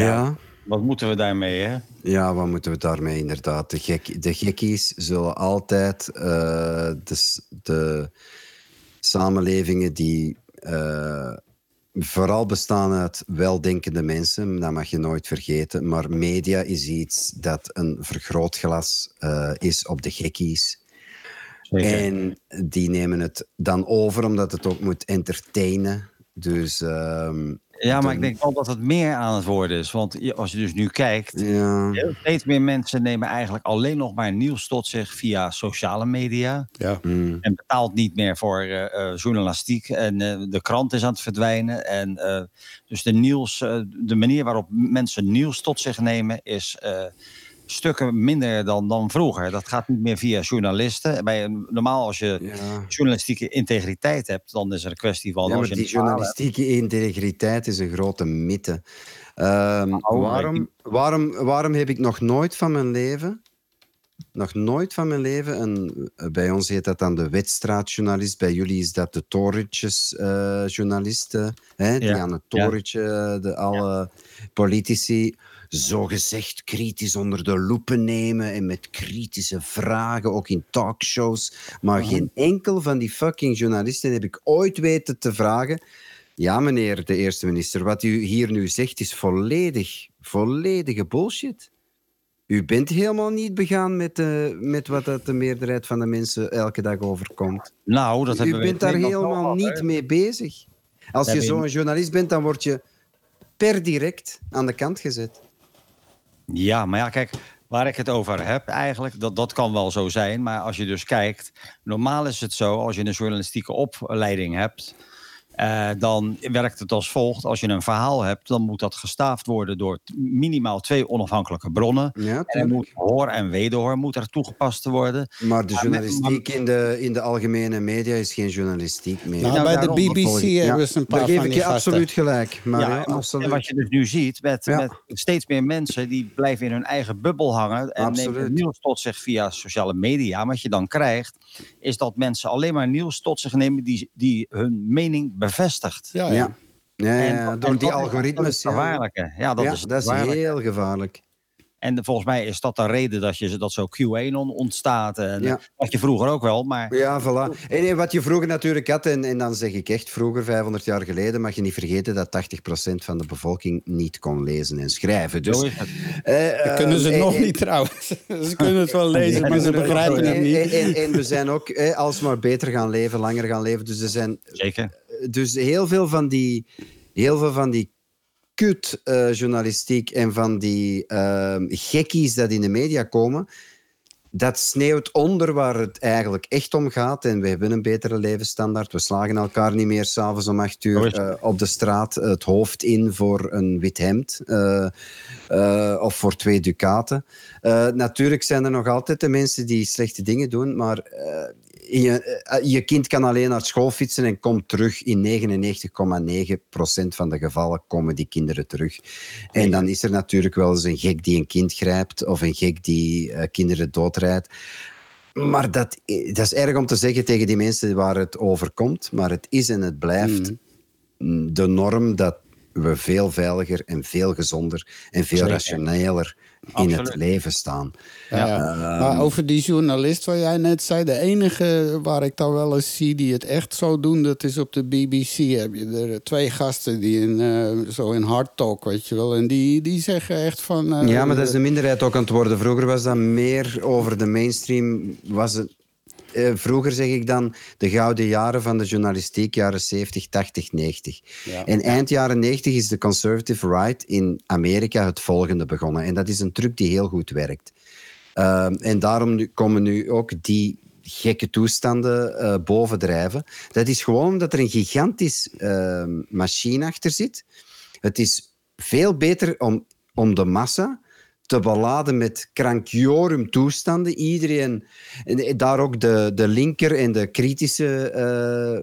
Ja. Wat moeten we daarmee, hè? Ja, wat moeten we daarmee inderdaad? De, gek, de gekkies zullen altijd uh, de, de, samenlevingen die uh, vooral bestaan uit weldenkende mensen, dat mag je nooit vergeten. Maar media is iets dat een vergrootglas uh, is op de gekkies. Zeker. En die nemen het dan over omdat het ook moet entertainen. Dus uh, ja, maar ik denk wel dat het meer aan het worden is. Want als je dus nu kijkt, ja. steeds meer mensen nemen eigenlijk alleen nog maar nieuws tot zich via sociale media. Ja. Mm. En betaalt niet meer voor uh, uh, journalistiek. En uh, de krant is aan het verdwijnen. En dus de nieuws, de manier waarop mensen nieuws tot zich nemen, is stukken minder dan, dan vroeger. Dat gaat niet meer via journalisten. Bij, normaal als je ja. journalistieke integriteit hebt, dan is er een kwestie van... Ja, als maar je die journalistieke integriteit is een grote mythe. Um, oh, waarom, waarom, waarom heb ik nog nooit van mijn leven... Nog nooit van mijn leven, een, bij ons heet dat dan de wedstraatjournalist, bij jullie is dat de torentjesjournalisten, uh, die Ja. aan het torentje de, alle politici zogezegd kritisch onder de loepen nemen en met kritische vragen, ook in talkshows. Maar geen enkel van die fucking journalisten heb ik ooit weten te vragen. Ja, meneer de eerste minister, wat u hier nu zegt is volledig, volledige bullshit. U bent helemaal niet begaan met, uh, met wat dat de meerderheid van de mensen elke dag overkomt. Nou, dat U hebben we bent daar helemaal niet mee bezig. Als je zo'n journalist bent, dan word je per direct aan de kant gezet. Ja, maar ja, kijk, waar ik het over heb eigenlijk, dat, dat kan wel zo zijn. Maar als je dus kijkt, normaal is het zo, als je een journalistieke opleiding hebt... eh, dan werkt het als volgt. Als je een verhaal hebt, dan moet dat gestaafd worden door minimaal twee onafhankelijke bronnen. Ja, En er moet hoor en wederhoor moet er toegepast worden. Maar de journalistiek in de, in de algemene media is geen journalistiek meer. Nou, Nou, bij de BBC hebben ze een paar Daar geef van ik je absoluut gelijk. Maar ja, ja, en absoluut. wat je dus nu ziet, met, Ja. met steeds meer mensen die blijven in hun eigen bubbel hangen en Absoluut. nemen nieuws tot zich via sociale media. Wat je dan krijgt, is dat mensen alleen maar nieuws tot zich nemen die, die hun mening bevestigt. Ja, ja. Ja. Ja, ja, En- ja, en door die dat is- algoritmes. Dat is ja. gevaarlijke. Ja, dat Ja, is, dat is heel gevaarlijk. En volgens mij is dat de reden dat, je, dat zo Q1 on- ontstaat. En, Ja. Wat je vroeger ook wel, maar Ja, voilà. En, en wat je vroeger natuurlijk had, en, en dan zeg ik echt vroeger, 500 jaar geleden, mag je niet vergeten dat 80% van de bevolking niet kon lezen en schrijven. Dus, eh, Dat kunnen ze eh, nog eh, niet trouwens. ze kunnen het wel lezen, maar ze begrijpen het niet. En, en, en we zijn ook eh, alsmaar beter gaan leven, langer gaan leven. Dus er zijn Zeker. Dus heel veel van die, heel veel van die kut eh, journalistiek en van die ehm, gekkies dat in de media komen, dat sneeuwt onder waar het eigenlijk echt om gaat. En we hebben een betere levensstandaard. We slagen elkaar niet meer s'avonds om acht uur het. eh, op de straat het hoofd in voor een wit hemd. eh, eh, of voor twee ducaten. Eh, natuurlijk zijn er nog altijd de mensen die slechte dingen doen, maar eh, je, je kind kan alleen naar school fietsen en komt terug. In 99,9% van de gevallen komen die kinderen terug. En dan is er natuurlijk wel eens een gek die een kind grijpt of een gek die kinderen doodrijdt. Maar dat, dat is erg om te zeggen tegen die mensen waar het over komt. Maar het is en het blijft mm, de norm dat we veel veiliger en veel gezonder en veel Zeker. rationeler in het leven staan. Ja, ja. maar over die journalist wat jij net zei, de enige waar ik dan wel eens zie die het echt zo doen, dat is op de BBC. Heb je er twee gasten die in, eh, zo in hard talk, weet je wel. En die, die zeggen echt van. eh, Ja, maar dat is de minderheid ook aan het worden. Vroeger was dat meer over de mainstream. Was het, eh, vroeger zeg ik dan de gouden jaren van de journalistiek, jaren 70, 80, 90. Ja. En eind jaren 90 is de conservative right in Amerika het volgende begonnen. En dat is een truc die heel goed werkt. Ehm, en daarom nu, komen nu ook die gekke toestanden eh, bovendrijven. Dat is gewoon omdat er een gigantisch ehm, machine achter zit. Het is veel beter om, om de massa te beladen met krankjorum toestanden. Iedereen, en daar ook de, de linker en de kritische eh,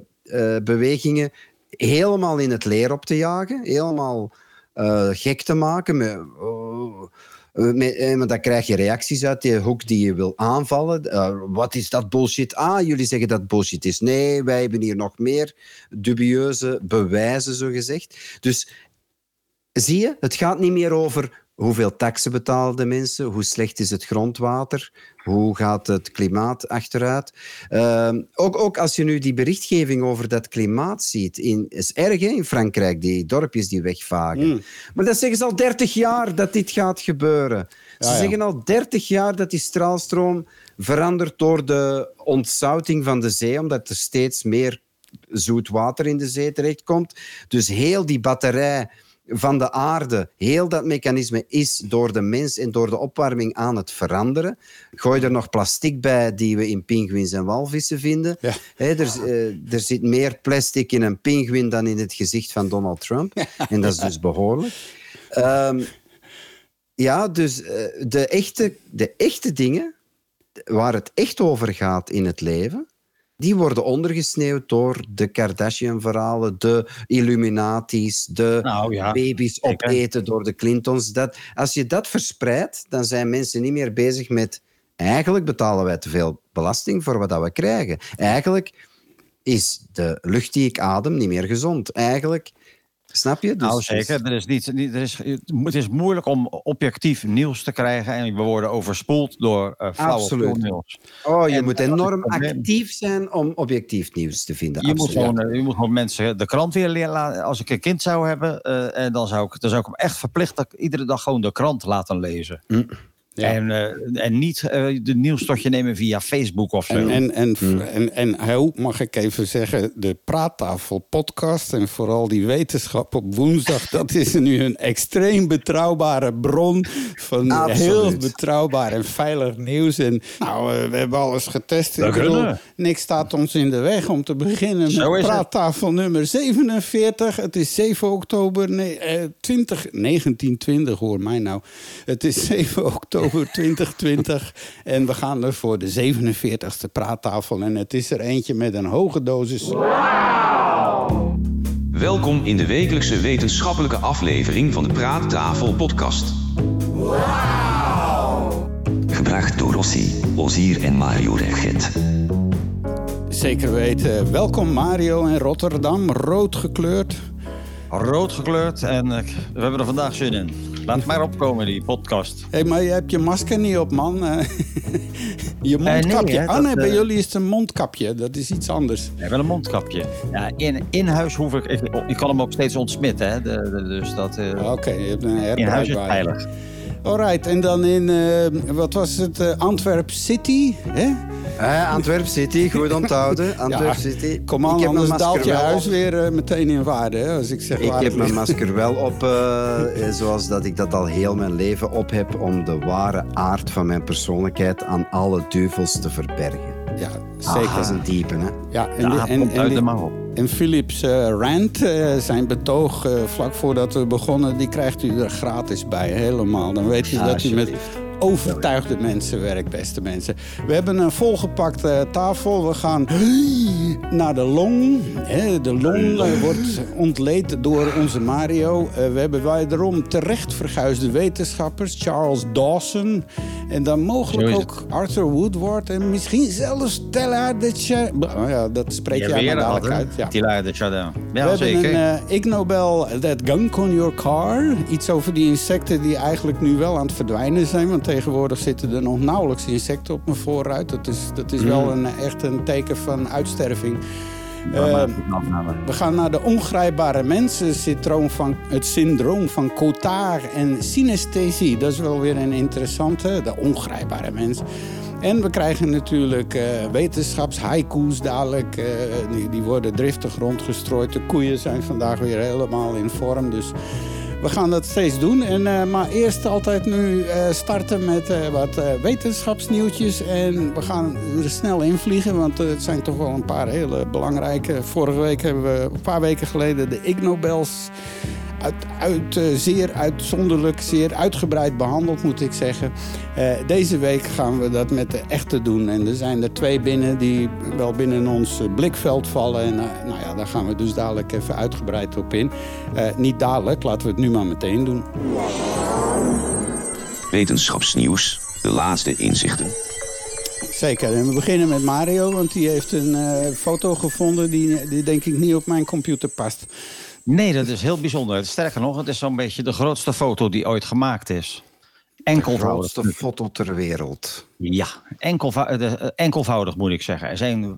eh, bewegingen, helemaal in het leer op te jagen. Helemaal eh, gek te maken. Met, eh, eh, dan krijg je reacties uit die hoek die je wil aanvallen. Eh, wat is dat bullshit? Ah, jullie zeggen dat bullshit is. Nee, wij hebben hier nog meer dubieuze bewijzen, zo gezegd. Dus zie je, het gaat niet meer over hoeveel taxen betalen de mensen, hoe slecht is het grondwater, hoe gaat het klimaat achteruit. Ehm, ook, ook als je nu die berichtgeving over dat klimaat ziet, in, is erg hè, in Frankrijk, die dorpjes die wegvagen. Mm. Maar dat zeggen ze al 30 jaar dat dit gaat gebeuren. Ze ja. zeggen al 30 jaar dat die straalstroom verandert door de ontzouting van de zee, omdat er steeds meer zoet water in de zee terechtkomt. Dus heel die batterij van de aarde, heel dat mechanisme is door de mens en door de opwarming aan het veranderen. Gooi er nog plastic bij die we in pinguïns en walvissen vinden. Ja. Er, eh, er zit meer plastic in een pinguïn dan in het gezicht van Donald Trump. En dat is dus behoorlijk. Ehm, ja, dus eh, de, echte, de echte dingen waar het echt over gaat in het leven, die worden ondergesneeuwd door de Kardashian-verhalen, de Illuminatis, de Nou ja, baby's opeten door de Clintons. Dat, als je dat verspreidt, dan zijn mensen niet meer bezig met... Eigenlijk betalen wij te veel belasting voor wat dat we krijgen. Eigenlijk is de lucht die ik adem niet meer gezond. Eigenlijk, snap je? Dus- nou zeker. Er is niet, niet, er is, het is moeilijk om objectief nieuws te krijgen. En we worden overspoeld door uh, Absoluut. nieuws. Oh, je En moet enorm actief zijn om objectief nieuws te vinden. Je moet, gewoon, eh, je moet gewoon mensen de krant weer leren laten. Als ik een kind zou hebben, eh, en dan, zou ik, dan zou ik hem echt verplicht dat ik iedere dag gewoon de krant laten lezen. Mm. Ja. En, eh, en niet eh, de nieuws tot je nemen via Facebook of zo. En, en, en, Hmm. en, en heel, mag ik even zeggen, de Praattafel podcast en vooral die wetenschap op woensdag, dat is nu een extreem betrouwbare bron van Absoluut. heel betrouwbaar en veilig nieuws. En nou, eh, we hebben alles getest. We Ik bedoel, kunnen. niks staat ons in de weg om te beginnen Zo met. Praattafel nummer 47. Het is 7 oktober nee, eh, 20, 1920, hoor mij nou. Het is 7 oktober 2020 en we gaan er voor de 47ste praattafel. En het is er eentje met een hoge dosis. Welkom in de wekelijkse wetenschappelijke aflevering van de Praattafel podcast. Gebracht door Rossi, Ozier en Mario Regget. Zeker weten. Welkom Mario in Rotterdam, rood gekleurd. Rood gekleurd en eh, we hebben er vandaag zin in. Laat maar opkomen, die podcast. Hé, maar je hebt je masker niet op, man. Eh, je mondkapje. nee, hè, oh nee, dat, bij eh, jullie is het een mondkapje. Dat is iets anders. We hebben een mondkapje. Ja, in, in huis hoef ik, ik... Kan hem ook steeds ontsmitten, hè. De, de- dus dat... eh, Oké, je hebt een in huis is veilig. Alright, en dan in, eh, wat was het, eh, Antwerp City, hè? Eh, Antwerp City, goed onthouden. Antwerp Ja, City. Kom aan, Ik heb mijn anders daalt je huis op. weer meteen in waarde, hè? Als ik zeg Ik waar heb mijn masker wel op, zoals dat ik dat al heel mijn leven op heb, om de ware aard van mijn persoonlijkheid aan alle duivels te verbergen. Ja, Ah, dat is zeker. een diepe, hè? Ja, en, de- en, en, uit die- de mouw. en Philips eh, rant, eh, zijn betoog eh, vlak voordat we begonnen, die krijgt u er gratis bij, helemaal. Dan weet u dat u met overtuigde mensen werkt, beste mensen. We hebben een volgepakte tafel. We gaan naar de long. De long eh, wordt ontleed door onze Mario. Eh, we hebben wederom terecht verguisde wetenschappers. Charles Dawson. En dan mogelijk ook Arthur Woodward. En misschien zelfs Stella de Cha- Oh ja, dat spreek jij maar dadelijk uit. Ja. Tila de Chardin. We hebben een eh, Ig Nobel That Gunk on Your Car. Iets over die insecten die eigenlijk nu wel aan het verdwijnen zijn. Want tegenwoordig zitten er nog nauwelijks insecten op mijn voorruit. Dat is, dat is wel een, echt een teken van uitsterving. Eh, we gaan naar de ongrijpbare mensen. Syndroom van, het syndroom van Cotard en synesthesie. Dat is wel weer een interessante. De ongrijpbare mens. En we krijgen natuurlijk eh wetenschapshaiku's dadelijk. eh, die, die worden driftig rondgestrooid. De koeien zijn vandaag weer helemaal in vorm. Dus we gaan dat steeds doen. En, eh, maar eerst altijd nu eh, starten met eh, wat wetenschapsnieuwtjes. En we gaan er snel invliegen, want eh, het zijn toch wel een paar hele belangrijke. Vorige week hebben we, een paar weken geleden, de Ig Nobels uit, uit, eh, zeer uitzonderlijk, zeer uitgebreid behandeld, moet ik zeggen. Eh, deze week gaan we dat met de echte doen. En er zijn er twee binnen die wel binnen ons eh, blikveld vallen. En nou ja, daar gaan we dus dadelijk even uitgebreid op in. Niet dadelijk, laten we het nu maar meteen doen. Wetenschapsnieuws, de laatste inzichten. Zeker, en we beginnen met Mario, want die heeft een foto gevonden die, die denk ik niet op mijn computer past. Nee, dat is heel bijzonder. Sterker nog, het is zo'n beetje de grootste foto die ooit gemaakt is. De Enkelvoudig. grootste foto ter wereld. Ja, enkelvou- eh, de- enkelvoudig moet ik zeggen. Er zijn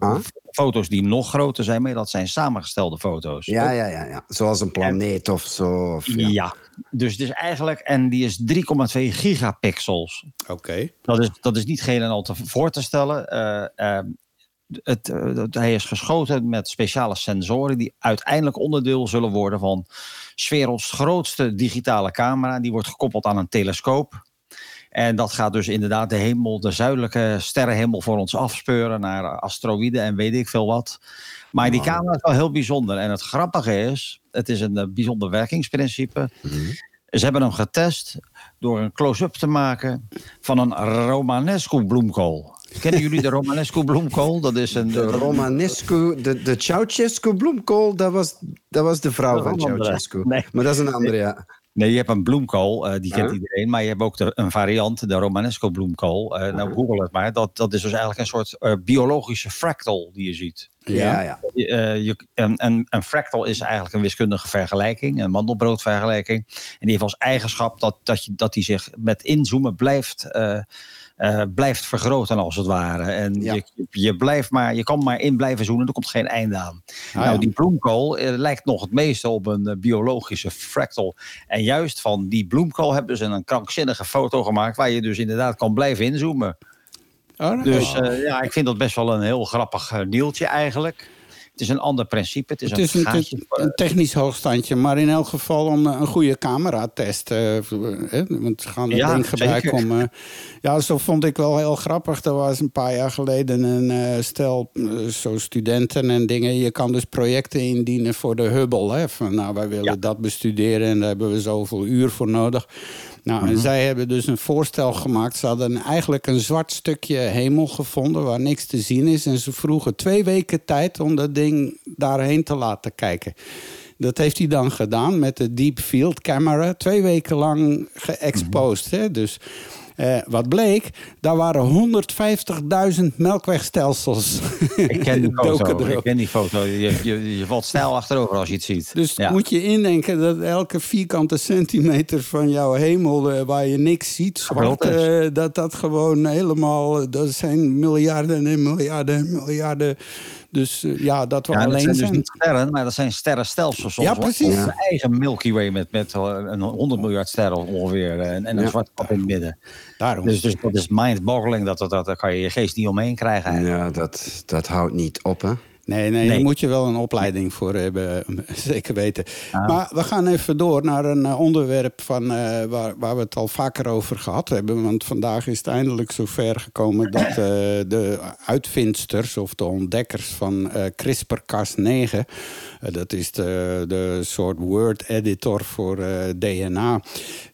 foto's die nog groter zijn, maar dat zijn samengestelde foto's. Ja, ja, ja, ja. Zoals een planeet of zo. Of, ja. Ja. dus het is eigenlijk, en die is 3,2 gigapixels. Oké. Dat is, dat is niet geheel en al te voor te stellen. Eh, eh, het, eh, het- hij is geschoten met speciale sensoren die uiteindelijk onderdeel zullen worden van 's werelds grootste digitale camera. Die wordt gekoppeld aan een telescoop. En dat gaat dus inderdaad de hemel, de zuidelijke sterrenhemel voor ons afspeuren naar asteroïden en weet ik veel wat. Maar die camera is wel heel bijzonder. En het grappige is, het is een eh, bijzonder werkingsprincipe. Ze hebben hem getest door een close-up te maken van een Romanesco bloemkool. Kennen jullie de Romanesco bloemkool? Dat is een. De Romanescu, de, de Ceausescu bloemkool, dat was, dat was de vrouw van. Ceausescu. Nee. Maar dat is een andere, ja. Nee, je hebt een bloemkool, eh, die kent iedereen. Maar je hebt ook de, een variant, de Romanesco bloemkool. Eh, nou, google het maar. Dat, dat is dus eigenlijk een soort eh, biologische fractal die je ziet. Ja, ja. Je, je, en, en een fractal is eigenlijk een wiskundige vergelijking, een mandelbroodvergelijking. En die heeft als eigenschap dat, dat, je, dat die zich met inzoomen blijft, eh, blijft vergroten, als het ware. En Ja. je, je, blijft maar, je kan maar in blijven zoenen, er komt geen einde aan. Ah, nou, ja. die bloemkool eh, lijkt nog het meeste op een eh, biologische fractal. En juist van die bloemkool hebben ze een krankzinnige foto gemaakt, waar je dus inderdaad kan blijven inzoomen. Alright. Dus ja, ik vind dat best wel een heel grappig nieltje eigenlijk. Het is een ander principe. Het is, Het is een, een, gaatje. te- een technisch hoogstandje, maar in elk geval om eh, een goede camera-test. eh, hè, want we gaan dat Ja, ding gebruiken om. eh, ja, zo vond ik wel heel grappig. Er was een paar jaar geleden een eh, stel eh, zo studenten en dingen. Je kan dus projecten indienen voor de Hubble. Hè, van, nou, wij willen Ja. dat bestuderen en daar hebben we zoveel uur voor nodig. Nou, Mhm. en zij hebben dus een voorstel gemaakt. Ze hadden eigenlijk een zwart stukje hemel gevonden waar niks te zien is. En ze vroegen twee weken tijd om dat ding daarheen te laten kijken. Dat heeft hij dan gedaan met de Deep Field Camera. Twee weken lang geëxposed. hè? Dus eh, wat bleek, daar waren 150.000 melkwegstelsels. Ik ken die foto. Ik ken die foto. Je, je, je valt snel achterover als je het ziet. Dus ja. moet je indenken dat elke vierkante centimeter van jouw hemel... eh, waar je niks ziet, zwart, eh, dat dat gewoon helemaal... Dat zijn miljarden en miljarden en miljarden. Dus eh, ja, dat we Ja, dat alleen zijn zijn. dus niet sterren, maar dat zijn sterrenstelsels. Soms, Ja, precies. Onze eigen Milky Way met, met eh, een 100 miljard sterren ongeveer. eh, En, en een Ja. zwart gat in het midden. Daarom. Dus, dus dat is mind-boggling. Dat, dat, dat, daar kan je je geest niet omheen krijgen. eigenlijk. Ja, dat, dat houdt niet op, hè. Nee, nee, Nee. daar moet je wel een opleiding voor hebben, zeker weten. Ah. Maar we gaan even door naar een eh, onderwerp van, eh, waar, waar we het al vaker over gehad hebben. Want vandaag is het eindelijk zover gekomen dat eh, de uitvindsters of de ontdekkers van eh, CRISPR-Cas9... eh, dat is de, de soort word editor voor DNA...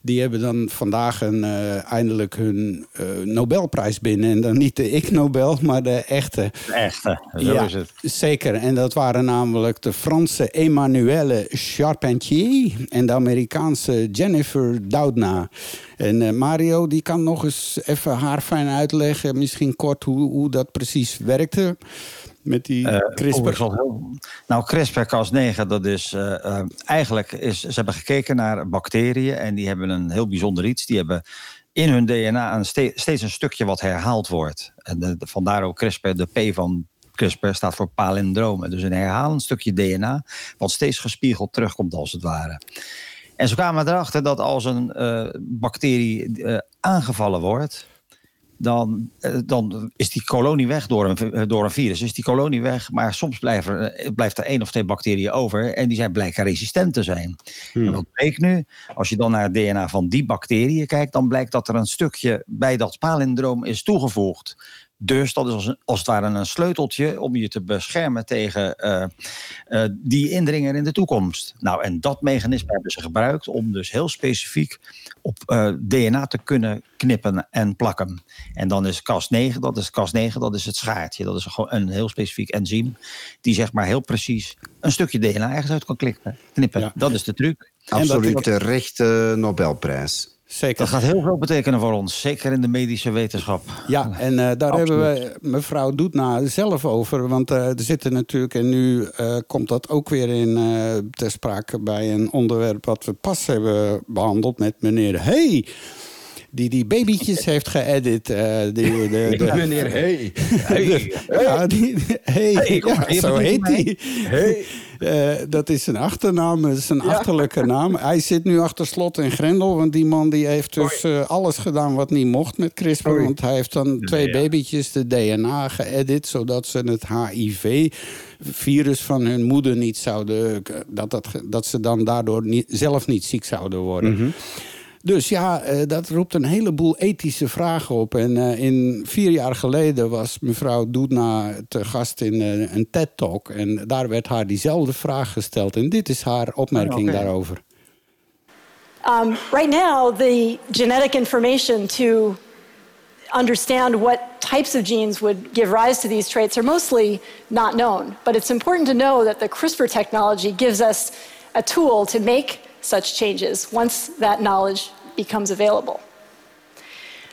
die hebben dan vandaag een, eindelijk hun Nobelprijs binnen. En dan niet de Ig Nobel, maar de echte... Echt, hè. zo Ja, is het. En dat waren namelijk de Franse Emmanuelle Charpentier en de Amerikaanse Jennifer Doudna. En eh, Mario die kan nog eens even haar fijn uitleggen, misschien kort hoe, hoe dat precies werkte met die Eh, CRISPR. heel- Nou, CRISPR-Cas9, dat is eh, eigenlijk is, ze hebben gekeken naar bacteriën en die hebben een heel bijzonder iets. Die hebben in hun DNA een ste- steeds een stukje wat herhaald wordt. En de, de- vandaar ook CRISPR, de P van CRISPR staat voor palindromen. Dus een herhalend stukje DNA wat steeds gespiegeld terugkomt als het ware. En ze kwamen erachter dat als een eh, bacterie eh, aangevallen wordt, dan, eh, dan is die kolonie weg door een, door een virus. Is die kolonie weg, maar soms blijven, er- blijft er één of twee bacteriën over en die zijn blijken resistent te zijn. En wat bleek nu? Als je dan naar het DNA van die bacteriën kijkt, dan blijkt dat er een stukje bij dat palindroom is toegevoegd. Dus dat is als, een- als het ware een sleuteltje om je te beschermen tegen eh, eh, die indringer in de toekomst. Nou, en dat mechanisme hebben ze gebruikt om dus heel specifiek op eh, DNA te kunnen knippen en plakken. En dan is Cas9, dat is Cas9, dat is het schaartje. Dat is gewoon een heel specifiek enzym die zeg maar heel precies een stukje DNA ergens uit kan knippen. Ja. Dat is de truc. Absoluut terechte Nobelprijs. Zeker. Dat gaat heel veel betekenen voor ons, zeker in de medische wetenschap. Ja, en eh, daar Absoluut. hebben we mevrouw Doetna zelf over. Want eh, er zitten natuurlijk, en nu eh, komt dat ook weer in eh, ter sprake bij een onderwerp wat we pas hebben behandeld met meneer Hey. Die die babytjes heeft geëdit. eh, die, de, de, Meneer, hey. Ja, die, hey, kom, ja, zo heet hij. Eh, dat is zijn achternaam, dat is een achterlijke naam. Hij zit nu achter slot en grendel, want die man die heeft dus eh, alles gedaan wat niet mocht met CRISPR. Want hij heeft dan twee babytjes de DNA geëdit, zodat ze het HIV-virus van hun moeder niet zouden... Dat, dat, dat ze dan daardoor niet, zelf niet ziek zouden worden. Dus ja, eh, dat roept een heleboel ethische vragen op. En eh, in vier jaar geleden was mevrouw Doedna te gast in eh, een TED-talk. En daar werd haar diezelfde vraag gesteld. En dit is haar opmerking oké. daarover. Um, right now, the genetic information to understand what types of genes would give rise to these traits are mostly not known. But it's important to know that the CRISPR technology gives us a tool to make such changes once that knowledge becomes available.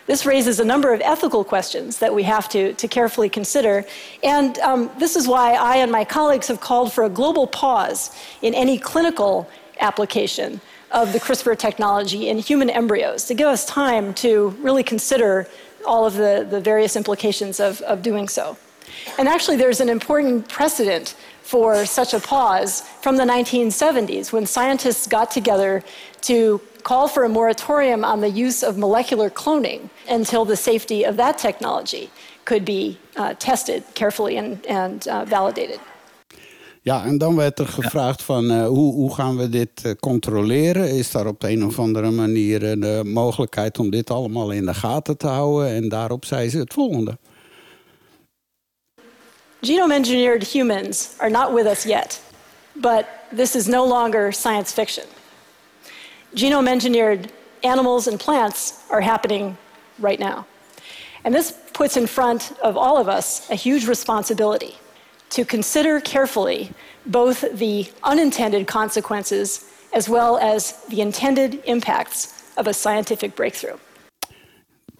This raises a number of ethical questions that we have to, to carefully consider. And um, this is why I and my colleagues have called for a global pause in any clinical application of the CRISPR technology in human embryos to give us time to really consider all of the, the various implications of, of doing so. And actually, there's an important precedent for such a pause from the 1970s when scientists got together to call for a moratorium on the use of molecular cloning until the safety of that technology could be uh, tested carefully and, and uh, validated. Ja, en dan werd er gevraagd van eh, hoe, hoe gaan we dit eh, controleren? Is daar op de een of andere manier eh, de mogelijkheid om dit allemaal in de gaten te houden? En daarop zei ze het volgende. Genome engineered humans are not with us yet, but this is no longer science fiction. Genome engineered animals and plants are happening right now. And this puts in front of all of us a huge responsibility to consider carefully both the unintended consequences as well as the intended impacts of a scientific breakthrough.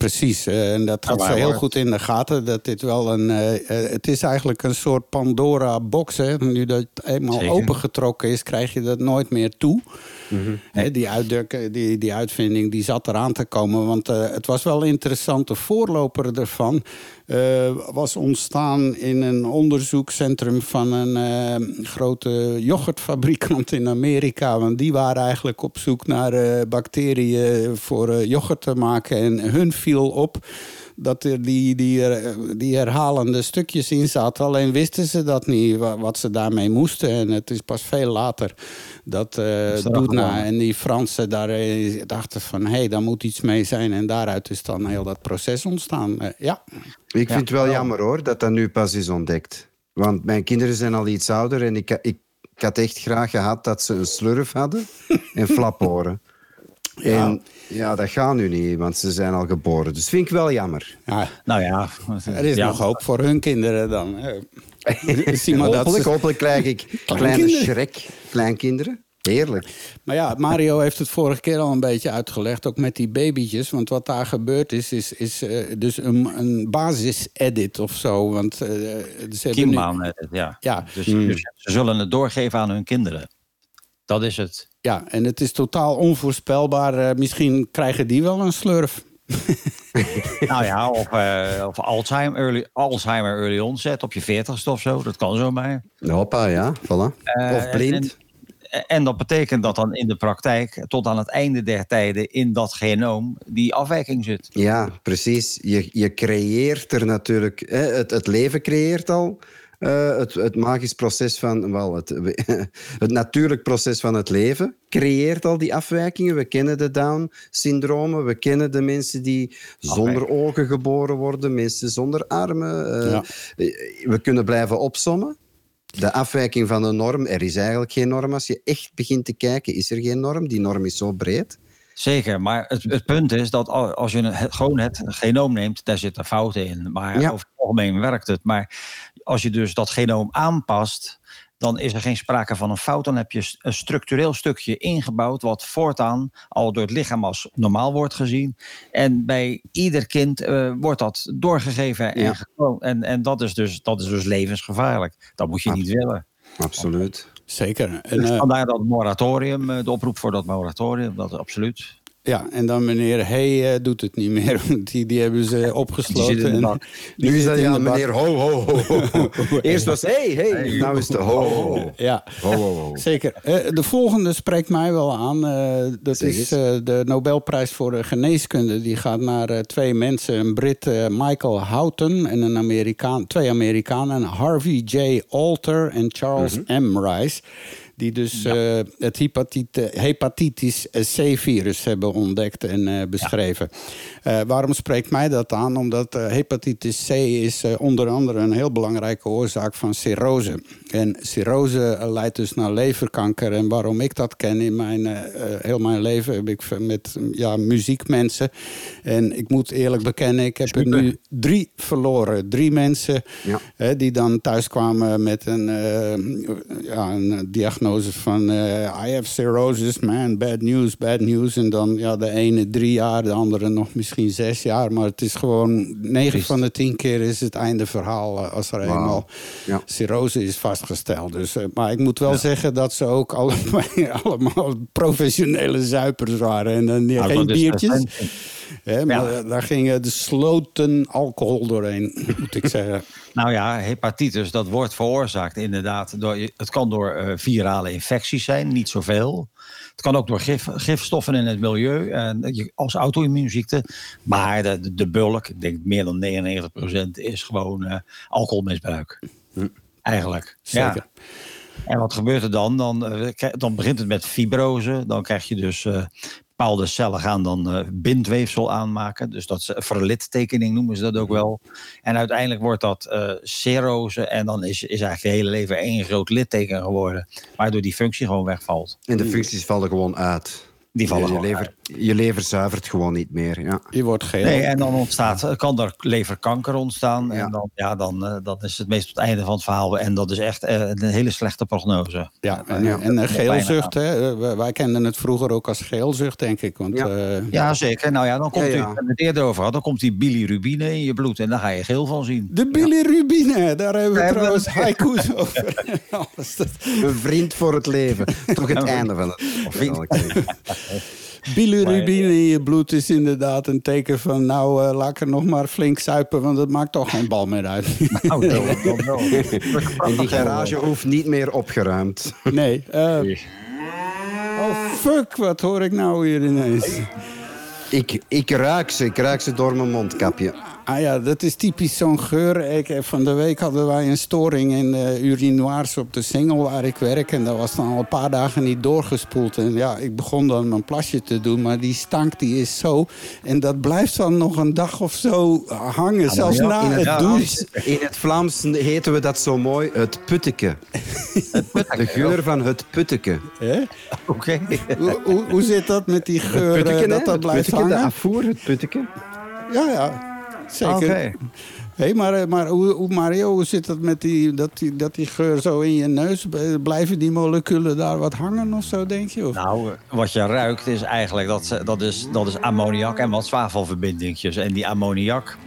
Precies, eh, en dat maar ze heel goed in de gaten. Dat dit wel een, eh, eh, het is eigenlijk een soort Pandora-box. Nu dat het eenmaal Zeker. opengetrokken is, krijg je dat nooit meer toe. Hè, die, uitdruk, die, die uitvinding die zat eraan te komen. Want het was wel interessant. De voorloper ervan was ontstaan in een onderzoekscentrum van een eh, grote yoghurtfabrikant in Amerika. Want die waren eigenlijk op zoek naar eh, bacteriën voor eh, yoghurt te maken. En hun viel op dat er die, die, eh, die herhalende stukjes in zaten. Alleen wisten ze dat niet, wa- wat ze daarmee moesten. En het is pas veel later dat eh erachter Doedna en die Fransen daar eh, dachten van... hé, hey, daar moet iets mee zijn. En daaruit is dan heel dat proces ontstaan. Eh, ja, Ik vind het wel jammer hoor, dat dat nu pas is ontdekt. Want mijn kinderen zijn al iets ouder en ik, ik, ik had echt graag gehad dat ze een slurf hadden en flaporen. En ja, dat gaat nu niet, want ze zijn al geboren. Dus vind ik wel jammer. ja Nou ja, er is ja, nog hoop voor hun kinderen dan. Zie maar dat hopelijk, ze- hopelijk krijg ik kleine Kleinkinderen. Shrek, kleinkinderen. Heerlijk. Maar ja, Mario heeft het vorige keer al een beetje uitgelegd, ook met die babytjes. Want wat daar gebeurd is, is, is eh, dus een, een basis-edit of zo. Want ze hebben nu- eh, ja. Ja. Dus, dus ze zullen het doorgeven aan hun kinderen. Dat is het. Ja, en het is totaal onvoorspelbaar. Eh, misschien krijgen die wel een slurf. Nou ja, of, eh, of Alzheimer, early, Alzheimer early onset op je veertigste of zo. Dat kan zomaar. Hoppa, ja, voilà. Eh, of blind. En, en dat betekent dat dan in de praktijk tot aan het einde der tijden in dat genoom die afwijking zit. Ja, precies. Je, je creëert er natuurlijk... Hè, het, het leven creëert al eh, het, het magisch proces van... Wel, het, het natuurlijk proces van het leven creëert al die afwijkingen. We kennen de Down-syndromen. We kennen de mensen die zonder ogen geboren worden. Mensen zonder armen. eh, Ja. We kunnen blijven opsommen. De afwijking van de norm. Er is eigenlijk geen norm. Als je echt begint te kijken, is er geen norm. Die norm is zo breed. Zeker, maar het, het punt is dat al- als je het, gewoon het genoom neemt, daar zitten fouten in. Maar Ja. over het algemeen werkt het. Maar als je dus dat genoom aanpast dan is er geen sprake van een fout. Dan heb je een structureel stukje ingebouwd, wat voortaan al door het lichaam als normaal wordt gezien. En bij ieder kind eh, wordt dat doorgegeven. Ja. en, en dat, is dus, dat is dus levensgevaarlijk. Dat moet je niet willen. Absoluut. Zeker. En, Dus eh, vandaar dat moratorium, eh, de oproep voor dat moratorium, dat absoluut. Ja, en dan meneer Hey eh, doet het niet meer. want Die, die hebben ze opgesloten. En- die Nu is dat ja, meneer ho, ho, ho. Eerst was hey, hey. Nou is het ho, ho. Ja. Ho, ho, ho. Zeker. Eh, de volgende spreekt mij wel aan. Eh, dat Zeg is de Nobelprijs voor de geneeskunde. Die gaat naar twee mensen. Een Brit, Michael Houghton, en een Amerikaan, twee Amerikanen. Harvey J. Alter en Charles M. Rice. Die dus eh, het hepatitis C-virus hebben ontdekt en eh, beschreven. Eh, waarom spreekt mij dat aan? Omdat hepatitis C is onder andere een heel belangrijke oorzaak van cirrose. En cirrose leidt dus naar leverkanker. En waarom ik dat ken in mijn, heel mijn leven heb ik met ja, muziekmensen. En ik moet eerlijk bekennen, ik heb er nu drie verloren. Drie mensen Ja. die dan thuiskwamen met een, ja, een diagnose van... eh, I have cirrhosis, man, bad news, bad news. En dan ja, de ene drie jaar, de andere nog misschien zes jaar. Maar het is gewoon negen van de tien keer is het einde verhaal... eh, als er eenmaal Ja. cirrose is vastgesteld. Dus, eh, maar ik moet wel zeggen dat ze ook allebei, allemaal professionele zuipers waren. En dan geen biertjes. Essentieel. Hè, maar Ja. daar gingen de sloten alcohol doorheen, moet ik zeggen. Nou ja, hepatitis, dat wordt veroorzaakt inderdaad. Door, het kan door eh, virale infecties zijn, niet zoveel. Het kan ook door gif, gifstoffen in het milieu, en als auto-immuunziekte. Maar de, de, bulk, ik denk meer dan 99%, is gewoon eh, alcoholmisbruik. Eigenlijk. Ja. Zeker. En wat gebeurt er dan? Dan, eh, dan begint het met fibrose. Dan krijg je dus bepaalde cellen gaan dan eh, bindweefsel aanmaken. Dus dat is een verlittekening noemen ze dat ook wel. En uiteindelijk wordt dat eh cirrose. En dan is, is eigenlijk je hele leven één groot litteken geworden. Waardoor die functie gewoon wegvalt. En de functies vallen gewoon uit. Die vallen je, lever, je lever zuivert gewoon niet meer. Ja. Je wordt geel. Nee, en dan ontstaat, kan er leverkanker ontstaan. Ja. En dan, ja, dan, eh, dat is het meest op het einde van het verhaal. En dat is echt eh, een hele slechte prognose. Ja, en, Ja. en geelzucht, hè? eh, wij- kenden het vroeger ook als geelzucht, denk ik. Want, Ja. eh, Ja, zeker. Nou ja, dan komt Ja, ja. u, we hebben het eerder over gehad, dan komt die bilirubine in je bloed en dan ga je geel van zien. de bilirubine, daar hebben we Daar hebben we trouwens haiku's over. Een vriend voor het leven. Toch het einde van het. Bilirubine in je bloed is inderdaad een teken van... nou, eh, laat ik er nog maar flink zuipen, want het maakt toch geen bal meer uit. Nou, dat wel, dat wel. En die garage hoeft niet meer opgeruimd. nee. eh, oh, fuck, wat hoor ik nou hier ineens? Ik, ik ruik ze. Ik ruik ze door mijn mondkapje. Ah ja, dat is typisch zo'n geur. Ik, eh, van de week hadden wij een storing in de urinoirs op de singel waar ik werk. En dat was dan al een paar dagen niet doorgespoeld. En ja, ik begon dan mijn plasje te doen. Maar die stank die is zo. En dat blijft dan nog een dag of zo hangen. zelfs ja, na In het, douchen. In het Vlaams heten we dat zo mooi het putteke. De geur van het putteke. Hè? Oké. Hoe, hoe, hoe zit dat met die geur eh, Putteke, dat dat Het blijft putteke, de hangen? afvoer, het putteke. Ja, ja. Zeker. Hé, maar, eh, maar hoe, hoe- Mario, hoe zit dat met die, dat, die, dat die geur zo in je neus? Blijven die moleculen daar wat hangen of zo, denk je? Of? Nou, wat je ruikt is eigenlijk, dat, dat, is, dat is ammoniak en wat zwavelverbindingjes. En die ammoniak,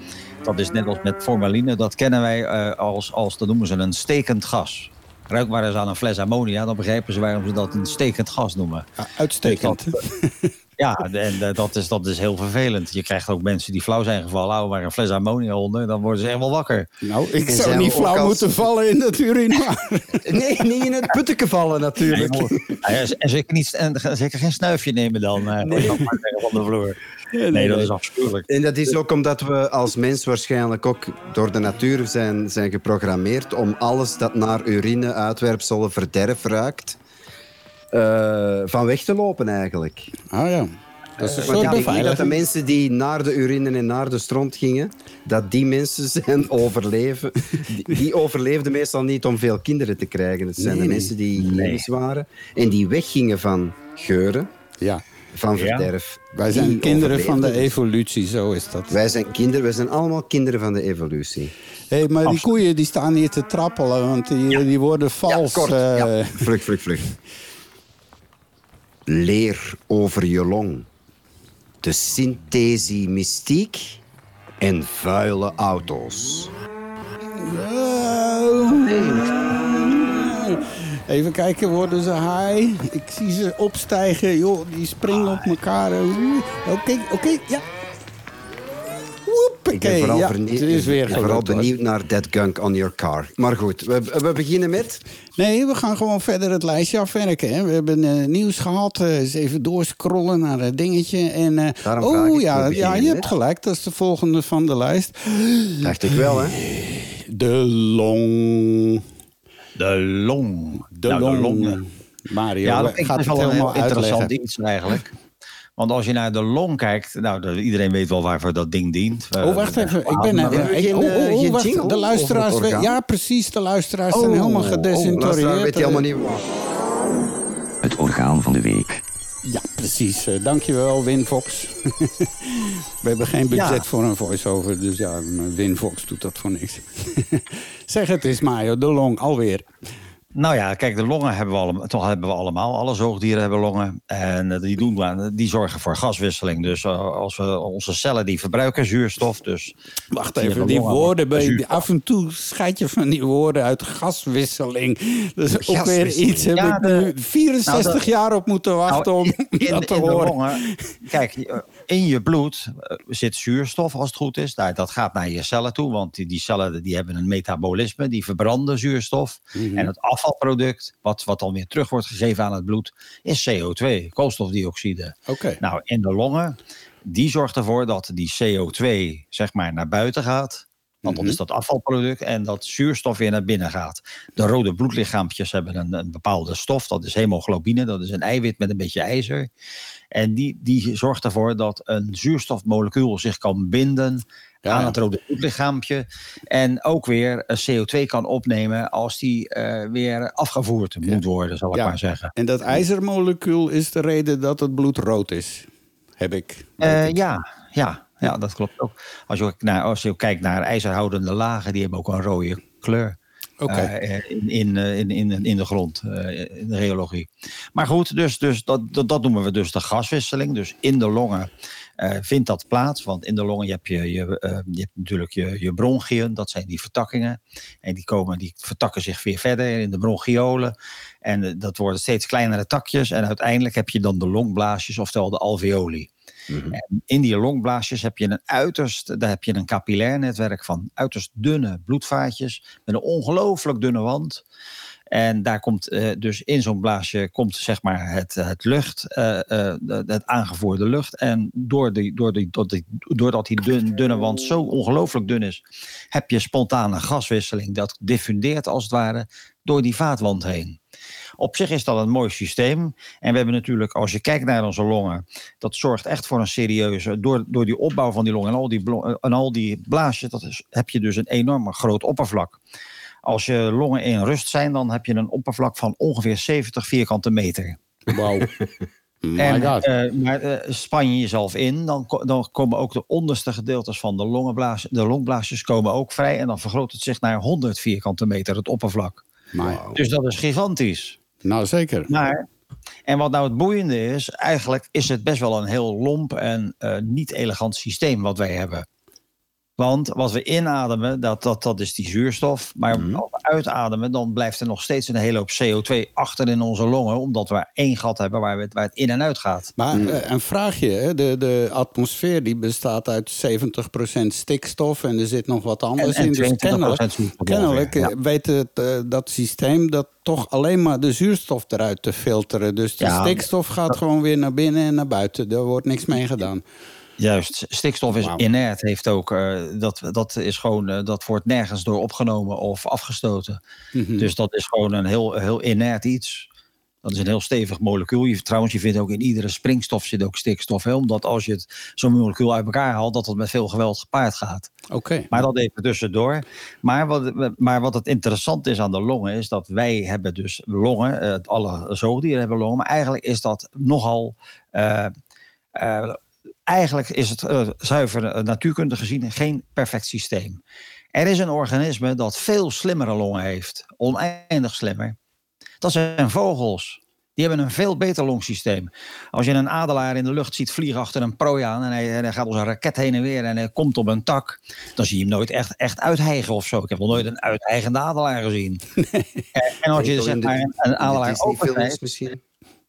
dat is net als met formaline, dat kennen wij eh, als, als, dat noemen ze een stekend gas. Ruik maar eens aan een fles ammonia, dan begrijpen ze waarom ze dat een stekend gas noemen. Ja, uitstekend. Ja, en eh, dat, is, dat is heel vervelend. Je krijgt ook mensen die flauw zijn gevallen, houden maar een fles ammonia onder, dan worden ze echt wel wakker. Nou, ik En zou niet flauw moeten vallen in dat urinoir. Nee, niet in het putteke vallen natuurlijk. Ja, en zeker, niet, en zeker geen snuifje nemen dan, eh, nee. van de vloer. Nee, dat is afschuwelijk. En dat is ook omdat we als mens waarschijnlijk ook door de natuur zijn, zijn geprogrammeerd om alles dat naar urine, uitwerpselen, verderf ruikt, eh, van weg te lopen eigenlijk. Ah ja, dat is een Want soort ik denk niet dat de mensen die naar de urine en naar de stront gingen, dat die mensen zijn overleven. Die, die overleefden meestal niet om veel kinderen te krijgen. Het zijn Nee, de mensen die chemisch waren en die weggingen van geuren. Ja. van Ja. verderf. Wij zijn kinderen van de overleefden. evolutie, zo is dat. Wij zijn kinderen, wij zijn allemaal kinderen van de evolutie. Hey, maar die koeien die staan hier te trappelen, want die, die worden vals. ja, kort. eh, Ja. Vlug, vlug, vlug. Leer over je long. De synthesie mystiek en vuile auto's. Even kijken, worden ze high? Ik zie ze opstijgen. Joh, die springen op elkaar. Oké, oké, ja. Ik ben Oké, vooral, ja, het is weer ik vooral benieuwd naar That Gunk on Your Car. Maar goed, we, we beginnen met... Nee, we gaan gewoon verder het lijstje afwerken. Hè. We hebben eh, nieuws gehad. eh, eens even doorscrollen naar het dingetje. En, eh, Daarom vraag oh ik, ja, ja, je hebt gelijk. Dat is de volgende van de lijst. Dacht ik wel, hè? De long. De long. De Nou, long. Mario Ja, dat gaat is wel een interessant uitleggen. iets eigenlijk. Want als je naar de long kijkt, nou, de- iedereen weet wel waarvoor dat ding dient. Oh, wacht even. Ik ben... We ik- geen, oh, oh, eh, oh, De luisteraars... Ja, precies. De luisteraars zijn helemaal Oh, luisteraar gedesintoreerd. weet helemaal niet... Het orgaan van de week. Ja, precies. Eh, dankjewel, Winfox. We hebben geen budget Ja. voor een voice-over, dus ja, Winfox doet dat voor niks. zeg het eens, Mario, de long, alweer. Nou ja, kijk, de longen hebben we allemaal. Toch hebben we allemaal. Alle zoogdieren hebben longen. En eh, die, doen, die zorgen voor gaswisseling. Dus eh, als we onze cellen die verbruiken zuurstof. Dus Wacht even, die woorden, bij, af en toe scheid je van die woorden uit gaswisseling. Dat is ook weer iets, heb Ja, ik de- nu 64 nou, jaar op moeten wachten Nou, om in, dat te in de horen. longen, kijk, eh, in je bloed eh, zit zuurstof als het goed is. Nou, dat gaat naar je cellen toe, want die, die cellen die hebben een metabolisme, die verbranden zuurstof. Mhm. En het afvalproduct, wat, wat dan weer terug wordt gegeven aan het bloed, is CO2, koolstofdioxide. Oké. Nou, in de longen, die zorgt ervoor dat die CO2 zeg maar naar buiten gaat. Want dan is dat afvalproduct en dat zuurstof weer naar binnen gaat. De rode bloedlichaampjes hebben een, een bepaalde stof, dat is hemoglobine, dat is een eiwit met een beetje ijzer. En die, die zorgt ervoor dat een zuurstofmolecuul zich kan binden Ja, aan het rode bloedlichaampje. En ook weer eh, CO2 kan opnemen als die eh, weer afgevoerd moet worden, zal ik maar zeggen. En dat ijzermolecuul is de reden dat het bloed rood is. Heb ik. Ik. ja, ja, ja, dat klopt ook. Als je, ook naar, als je kijkt naar ijzerhoudende lagen, die hebben ook een rode kleur. Oké. eh, in, in, eh, in, in, in de grond, eh, in de geologie. Maar goed, dus, dus dat, dat, dat noemen we dus de gaswisseling. Dus in de longen eh, vindt dat plaats. Want in de longen heb je, je, eh, je hebt natuurlijk je, je bronchiën, dat zijn die vertakkingen. En die, komen, die vertakken zich weer verder in de bronchiolen. En eh, dat worden steeds kleinere takjes. En uiteindelijk heb je dan de longblaasjes, oftewel de alveoli. En in die longblaasjes heb je een uiterst, daar heb je een capillair netwerk van uiterst dunne bloedvaatjes met een ongelooflijk dunne wand. En daar komt eh, dus in zo'n blaasje komt zeg maar het, het lucht, eh, eh, het aangevoerde lucht. En door die, door die, door die, doordat die dun- dunne wand zo ongelooflijk dun is, heb je spontane gaswisseling. Dat diffundeert als het ware door die vaatwand heen. Op zich is dat een mooi systeem. En we hebben natuurlijk, als je kijkt naar onze longen, dat zorgt echt voor een serieuze. Door, door die opbouw van die longen en al die, en al die blaasjes, dat is, heb je dus een enorm groot oppervlak. Als je longen in rust zijn, dan heb je een oppervlak van ongeveer 70 vierkante meter. Wauw. En, eh, maar eh, span je jezelf in, dan, ko- dan komen ook de onderste gedeeltes van de, longenblaas, de longblaasjes komen ook vrij. En dan vergroot het zich naar 100 vierkante meter, het oppervlak. Dus dat is gigantisch. Nou, zeker. En wat nou het boeiende is, eigenlijk is het best wel een heel lomp en eh, niet elegant systeem wat wij hebben. Want wat we inademen, dat, dat, dat is die zuurstof. Maar als we uitademen, dan blijft er nog steeds een hele hoop CO2 achter in onze longen. Omdat we één gat hebben waar, we, waar het in en uit gaat. Maar eh, een vraagje, hè? De, de atmosfeer die bestaat uit 70% stikstof en er zit nog wat anders En- en in. Dus 22% kennelijk, kennelijk eh, weet het, eh, dat systeem dat toch alleen maar de zuurstof eruit te filteren. Dus de Ja, stikstof gaat gewoon weer naar binnen en naar buiten. Daar wordt niks mee gedaan. Juist, stikstof is inert, heeft ook, eh, dat, dat is gewoon, eh, dat wordt nergens door opgenomen of afgestoten. Mhm. Dus dat is gewoon een heel, heel inert iets. Dat is een heel stevig molecuul. Je, trouwens, je vindt ook in iedere springstof zit ook stikstof. Hè? Omdat als je het, zo'n molecuul uit elkaar haalt, dat het met veel geweld gepaard gaat. Oké. Maar dat even tussendoor. Maar wat, maar wat het interessant is aan de longen, is dat wij hebben dus longen. eh, alle zoogdieren hebben longen. Maar eigenlijk is dat nogal eigenlijk is het uh, zuiver natuurkundig gezien geen perfect systeem. Er is een organisme dat veel slimmere longen heeft, oneindig slimmer. Dat zijn vogels. Die hebben een veel beter longsysteem. Als je een adelaar in de lucht ziet vliegen achter een prooi aan en hij, en hij gaat als een raket heen en weer en hij komt op een tak, dan zie je hem nooit echt, echt uithijgen of zo. Ik heb nog nooit een uithijgende adelaar gezien. Nee. En als je zeg maar een adelaar opensnijdt,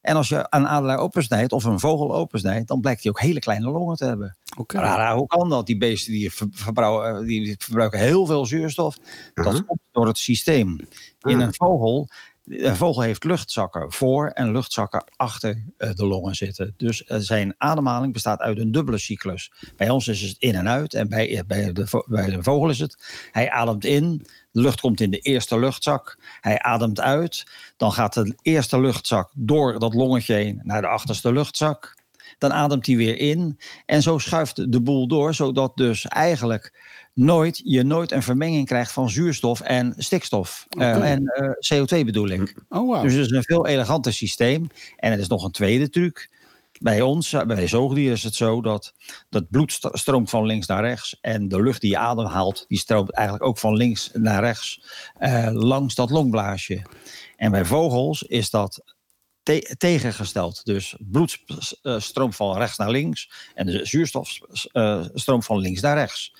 en als je een adelaar opensnijdt of een vogel opensnijdt, dan blijkt hij ook hele kleine longen te hebben. Okay. Rara, hoe kan dat? Die beesten die verbruiken, die verbruiken heel veel zuurstof. Dat uh -huh. komt door het systeem. In een vogel een vogel heeft luchtzakken voor en luchtzakken achter eh, de longen zitten. Dus eh, zijn ademhaling bestaat uit een dubbele cyclus. Bij ons is het in en uit en bij, bij, de, bij de vogel is het. Hij ademt in, de lucht komt in de eerste luchtzak. Hij ademt uit, dan gaat de eerste luchtzak door dat longetje heen naar de achterste luchtzak. Dan ademt hij weer in en zo schuift de boel door, zodat dus eigenlijk nooit, je nooit een vermenging krijgt van zuurstof en stikstof. Eh, en uh, CO2 bedoel ik. Oh, wow. Dus het is een veel eleganter systeem. En er is nog een tweede truc. Bij ons, eh, bij zoogdieren is het zo dat dat bloed stroomt van links naar rechts. En de lucht die je ademhaalt, die stroomt eigenlijk ook van links naar rechts uh, langs dat longblaasje. En bij vogels is dat te tegengesteld. Dus bloed stroomt van rechts naar links en de zuurstof uh, stroomt van links naar rechts.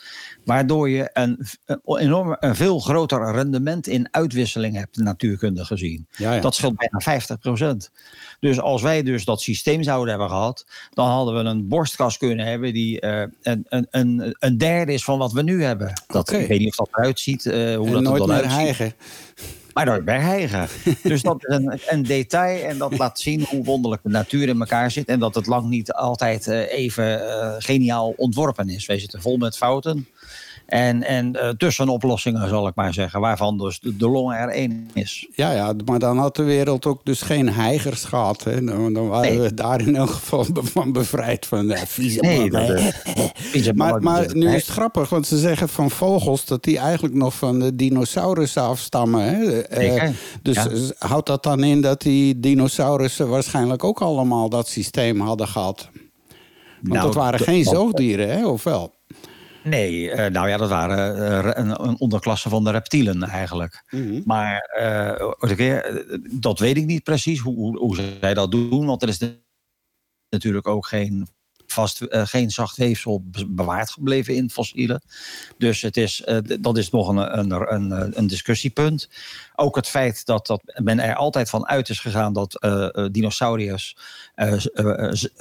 Waardoor je een, een, enorm, een veel groter rendement in uitwisseling hebt, natuurkundig gezien. Ja, ja. Dat scheelt bijna 50 procent. Dus als wij dus dat systeem zouden hebben gehad, dan hadden we een borstkas kunnen hebben die uh, een, een, een, een derde is van wat we nu hebben. Dat, okay. Ik weet niet of dat eruit ziet. Uh, hoe en dat nooit er dan meer uitziet. Maar meer hijgen. dus dat is een, een, detail en dat laat zien hoe wonderlijk de natuur in elkaar zit. En dat het lang niet altijd uh, even uh, geniaal ontworpen is. Wij zitten vol met fouten. En, en uh, tussenoplossingen, zal ik maar zeggen, waarvan dus de, de long er één is. Ja, ja, maar dan had de wereld ook dus geen heigers gehad. Hè? Dan, dan waren nee. we daar in elk geval van bevrijd van uh, vieze nee, dat, uh, maar, maar nu is het grappig, want ze zeggen van vogels dat die eigenlijk nog van de dinosaurussen afstammen. Hè? Zeker, dus ja. houdt dat dan in dat die dinosaurussen waarschijnlijk ook allemaal dat systeem hadden gehad? Want Nou, dat waren geen zoogdieren, hè? of wel? Nee, eh, nou ja, dat waren eh, een, een onderklasse van de reptielen eigenlijk. Mhm. Maar eh, dat weet ik niet precies hoe, hoe, hoe zij dat doen. Want er is natuurlijk ook geen, vast, geen zacht weefsel be- bewaard gebleven in fossielen. Dus het is, dat is nog een, een, een, een discussiepunt. Ook het feit dat, dat men er altijd van uit is gegaan dat dinosauriërs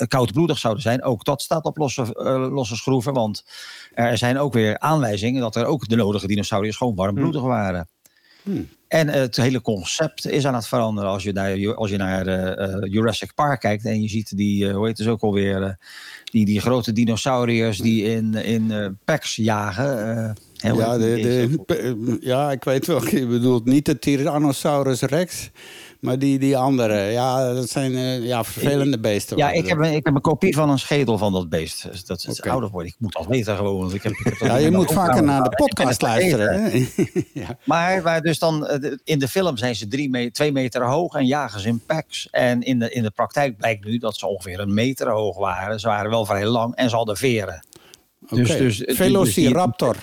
koudbloedig zouden zijn. Ook dat staat op losse, eh, losse schroeven. Want er zijn ook weer aanwijzingen dat er ook de nodige dinosauriërs gewoon warmbloedig waren. Hmm. En eh, het hele concept is aan het veranderen. Als je naar, als je naar eh, eh, Jurassic Park kijkt en je ziet die, eh, hoe heet het ook alweer, eh, die, die grote dinosauriërs die in, in eh, packs jagen. eh, Ja, de, ja, ik weet welke je bedoelt. Niet de Tyrannosaurus rex, maar die, die andere. Ja, dat zijn eh, ja, vervelende beesten. Ja, ik heb, een, ik heb een kopie van een schedel van dat beest. Dus dat is Oké. ouder worden. Ik moet dat weten gewoon. Want ik heb, ik heb dat Ja, je moet vaker naar de podcast luisteren. ja. Maar, maar dus dan, eh, in de film zijn ze drie me twee meter hoog en jagen ze in packs. En in de, in de praktijk blijkt nu dat ze ongeveer een meter hoog waren. Ze waren wel vrij lang en ze hadden veren. Dus- dus- dus- Velociraptor.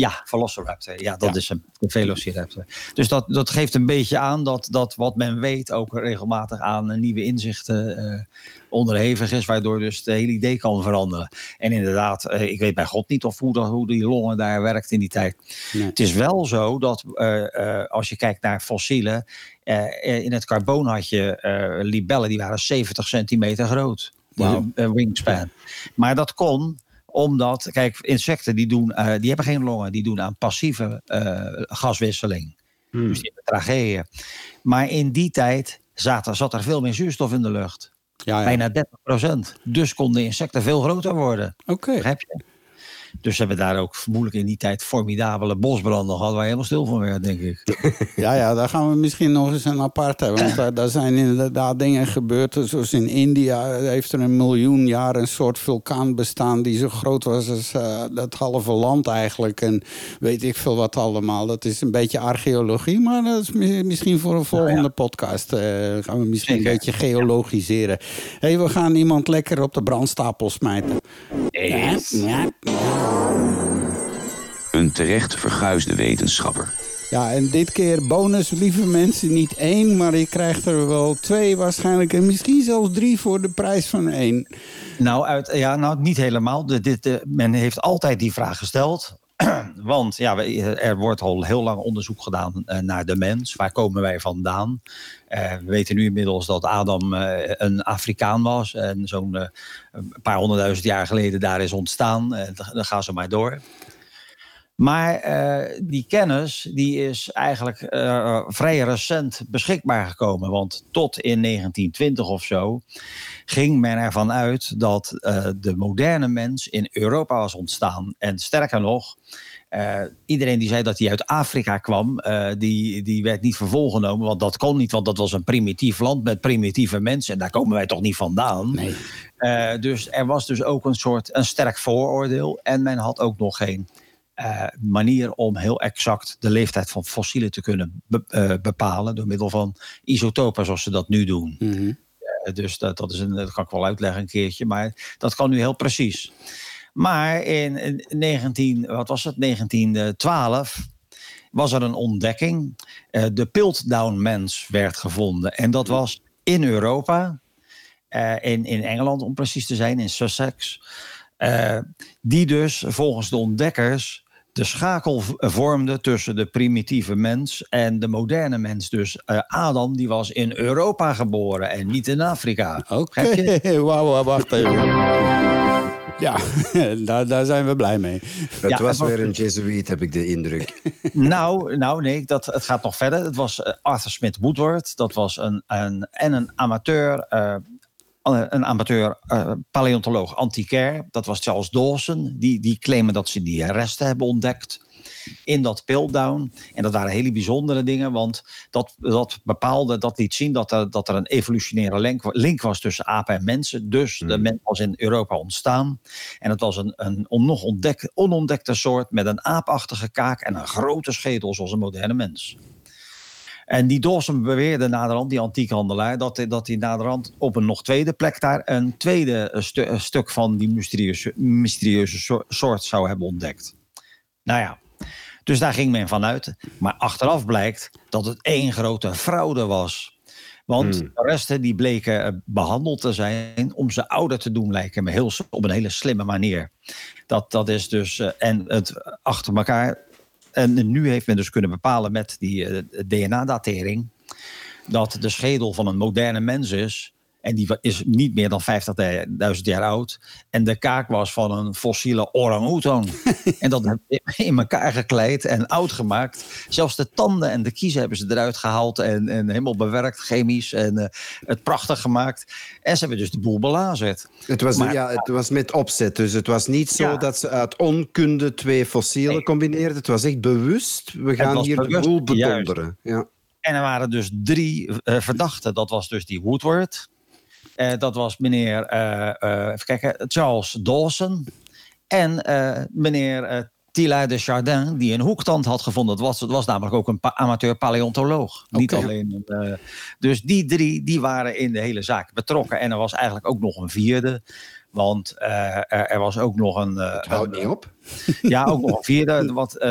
Ja, Velociraptor. Ja, dat Ja. is hem. De Velociraptor. Dus dat, dat geeft een beetje aan dat, dat wat men weet ook regelmatig aan eh, nieuwe inzichten eh, onderhevig is. Waardoor dus het hele idee kan veranderen. En inderdaad, eh, ik weet bij God niet of hoe, dat, hoe die longen daar werkt in die tijd. Nee. Het is wel zo dat eh, eh, als je kijkt naar fossielen. eh, eh, in het carboon had je eh, libellen die waren 70 centimeter groot. De eh, wingspan. Maar dat kon omdat, kijk, insecten die, doen, eh, die hebben geen longen, die doen aan passieve eh, gaswisseling. Hmm. Dus die hebben tragedieën. Maar in die tijd zat er, zat er veel meer zuurstof in de lucht. Ja, ja. Bijna 30 procent. Dus konden insecten veel groter worden. Oké. Dus hebben daar ook vermoedelijk in die tijd formidabele bosbranden gehad... waar je helemaal stil van werd, denk ik. Ja, ja, daar gaan we misschien nog eens een apart hebben. Want daar, daar zijn inderdaad dingen gebeurd. Zoals in India heeft er een miljoen jaar een soort vulkaan bestaan... die zo groot was als uh, dat halve land eigenlijk. En weet ik veel wat allemaal. Dat is een beetje archeologie, maar dat is misschien voor een volgende nou ja. podcast. Uh, gaan we misschien Zeker. een beetje geologiseren. Hé, hey, we gaan iemand lekker op de brandstapel smijten. Ja, ja. Een terecht verguisde wetenschapper. Ja, en dit keer bonus, lieve mensen, niet één, maar je krijgt er wel twee waarschijnlijk. En misschien zelfs drie voor de prijs van één. Nou, uit, ja, nou niet helemaal. De, dit, de, men heeft altijd die vraag gesteld. Want ja, er wordt al heel lang onderzoek gedaan uh, naar de mens. Waar komen wij vandaan? Uh, we weten nu inmiddels dat Adam uh, een Afrikaan was. En zo'n paar honderdduizend jaar geleden daar is ontstaan. dan gaan ze maar door. Maar uh, die kennis die is eigenlijk uh, vrij recent beschikbaar gekomen. Want tot in 1920 of zo ging men ervan uit dat uh, de moderne mens in Europa was ontstaan. En sterker nog, iedereen die zei dat hij uit Afrika kwam, die, die werd niet vervolgenomen. Want dat kon niet, want dat was een primitief land met primitieve mensen. En daar komen wij toch niet vandaan. Nee. dus er was dus ook een soort een sterk vooroordeel. En men had ook nog geen uh, manier om heel exact de leeftijd van fossielen te kunnen be uh, bepalen door middel van isotopen zoals ze dat nu doen. Mm -hmm. uh, dus dat, dat, is een, dat kan ik wel uitleggen een keertje, maar dat kan nu heel precies. Maar in, in 19, wat was het, 1912 was er een ontdekking. de Piltdown mens werd gevonden en dat was in Europa, in, in Engeland om precies te zijn, in Sussex. die dus volgens de ontdekkers de schakel vormde tussen de primitieve mens en de moderne mens. Dus uh, Adam die was in Europa geboren en niet in Afrika. Oké, okay. wauw, wacht even. Ja, daar, daar zijn we blij mee. Het ja, was weer een Jesuit, heb ik de indruk. nou, nou nee, dat, het gaat nog verder. Het was uh, Arthur Smith Woodward. Dat was een, een, en een amateur uh, een amateur uh, paleontoloog antiquair. Dat was Charles Dawson. Die, die claimen dat ze die resten hebben ontdekt in dat Piltdown. En dat waren hele bijzondere dingen, want dat, dat bepaalde, dat liet zien dat er, dat er een evolutionaire link, link was tussen apen en mensen. Dus de hmm. mens was in Europa ontstaan. En het was een, een nog ontdek, onontdekte soort met een aapachtige kaak en een grote schedel zoals een moderne mens. En die Dawson beweerde naderhand, die antiekhandelaar, dat, dat hij naderhand op een nog tweede plek daar een tweede stu stuk van die mysterieuze, mysterieuze soort zou hebben ontdekt. Nou ja, dus daar ging men vanuit. Maar achteraf blijkt dat het één grote fraude was. Want hmm. de resten die bleken eh, behandeld te zijn om ze ouder te doen lijken. Maar heel, op een hele slimme manier. Dat, dat is dus, en het achter elkaar en nu heeft men dus kunnen bepalen met die eh, DNA-datering dat de schedel van een moderne mens is. En die is niet meer dan 50.000 jaar oud. En de kaak was van een fossiele orang-oetan. en dat in elkaar gekleid en oud gemaakt. Zelfs de tanden en de kiezen hebben ze eruit gehaald. En, en helemaal bewerkt, chemisch. En uh, het prachtig gemaakt. En ze hebben dus de boel belazerd. Het was, maar, ja, het was met opzet. Dus het was niet zo ja. dat ze uit onkunde twee fossielen nee. combineerden. Het was echt bewust. We gaan hier bewust, de boel bedonderen. Ja. En er waren dus drie uh, verdachten. Dat was dus die Woodward. Uh, dat was meneer uh, uh, even kijken, Charles Dawson. En meneer Tila de Chardin, die een hoektand had gevonden. Dat was, het was namelijk ook een pa amateur paleontoloog. Okay. Niet alleen. dus die drie die waren in de hele zaak betrokken. En er was eigenlijk ook nog een vierde. Want er, er, was ook nog een. Het houdt niet op. Ja, ook nog een vierde. Wat,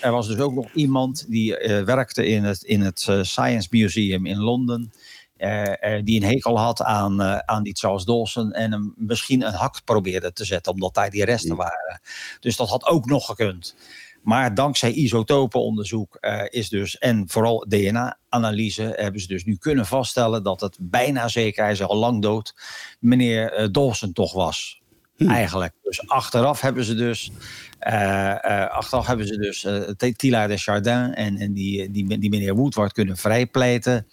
er was dus ook nog iemand die werkte in het, in het Science Museum in Londen. Uh, uh, die een hekel had aan, uh, aan die Charles Dawson en hem misschien een hak probeerde te zetten, omdat daar die resten waren. Dus dat had ook nog gekund. Maar dankzij isotopenonderzoek is dus, en vooral DNA-analyse, hebben ze dus nu kunnen vaststellen dat het bijna zeker, hij is al lang dood, meneer Dawson toch was. Hm. Eigenlijk. Dus achteraf hebben ze dus, achteraf hebben ze dus Tila de Chardin en, en die, die, die meneer Woodward kunnen vrijpleiten.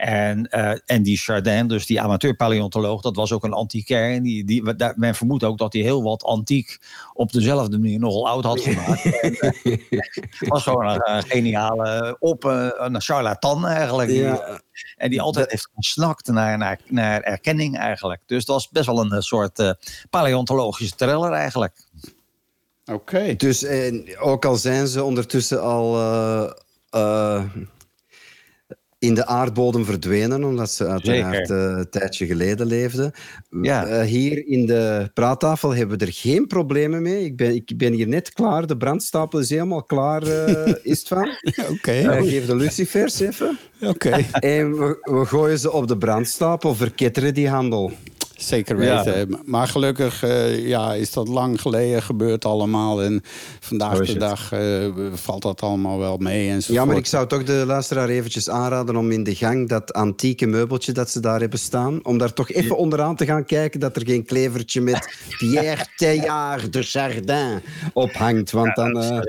En, uh, en die Chardin, dus die amateur-paleontoloog, dat was ook een antiquair. En die, die, daar, men vermoedt ook dat hij heel wat antiek op dezelfde manier nogal oud had gemaakt. Het was gewoon een, geniale op, een charlatan eigenlijk. Ja. En die altijd heeft gesnakt naar, naar, naar erkenning eigenlijk. Dus dat was best wel een soort uh, paleontologische thriller eigenlijk. Oké. Dus ook al zijn ze ondertussen al uh, in de aardbodem verdwenen, omdat ze uiteraard uh, een tijdje geleden leefden. Ja. hier in de praattafel hebben we er geen problemen mee. Ik ben, ik ben hier net klaar. De brandstapel is helemaal klaar, is het van. Oké. Okay. geef de lucifers even. Oké. En we, we gooien ze op de brandstapel, verketteren die handel. Zeker weten. Maar gelukkig uh, ja, is dat lang geleden gebeurd allemaal. En vandaag de dag uh, valt dat allemaal wel mee. Enzovoort. Ja, maar ik zou toch de luisteraar eventjes aanraden om in de gang dat antieke meubeltje dat ze daar hebben staan, om daar toch even onderaan te gaan kijken dat er geen klevertje met Pierre Teilhard de Jardin ophangt. Want dan... Uh,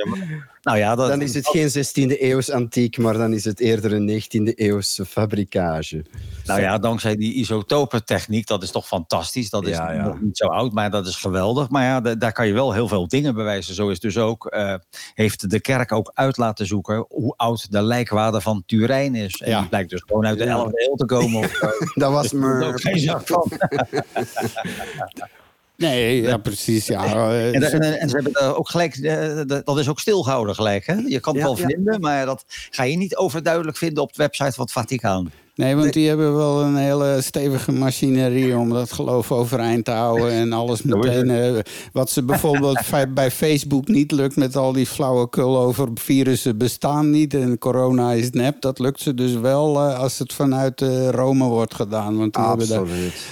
nou ja, dat, dan is het geen 16e eeuws antiek, maar dan is het eerder een 19e eeuwse fabrikage. Nou ja, dankzij die isotopentechniek, dat is toch fantastisch. Dat is nog niet zo oud, maar dat is geweldig. Maar ja, daar kan je wel heel veel dingen bewijzen. Zo is dus ook, uh, heeft de kerk ook uit laten zoeken hoe oud de lijkwaarde van Turijn is. En ja. die blijkt dus gewoon uit de 11e eeuw te komen. Of, dat was me. ook geen zak van. Nee, ja, precies. Ja. En, en, en, ze hebben ook gelijk, eh, dat is ook stilgehouden gelijk. Hè? Je kan het wel vinden, maar dat ga je niet overduidelijk vinden op de website van het Vaticaan. Nee, want die hebben wel een hele stevige machinerie om dat geloof overeind te houden. En alles meteen. Uh, wat ze bijvoorbeeld bij Facebook niet lukt met al die flauwekul over virussen bestaan niet en corona is nep. Dat lukt ze dus wel uh, als het vanuit uh, Rome wordt gedaan. Want die, hebben daar,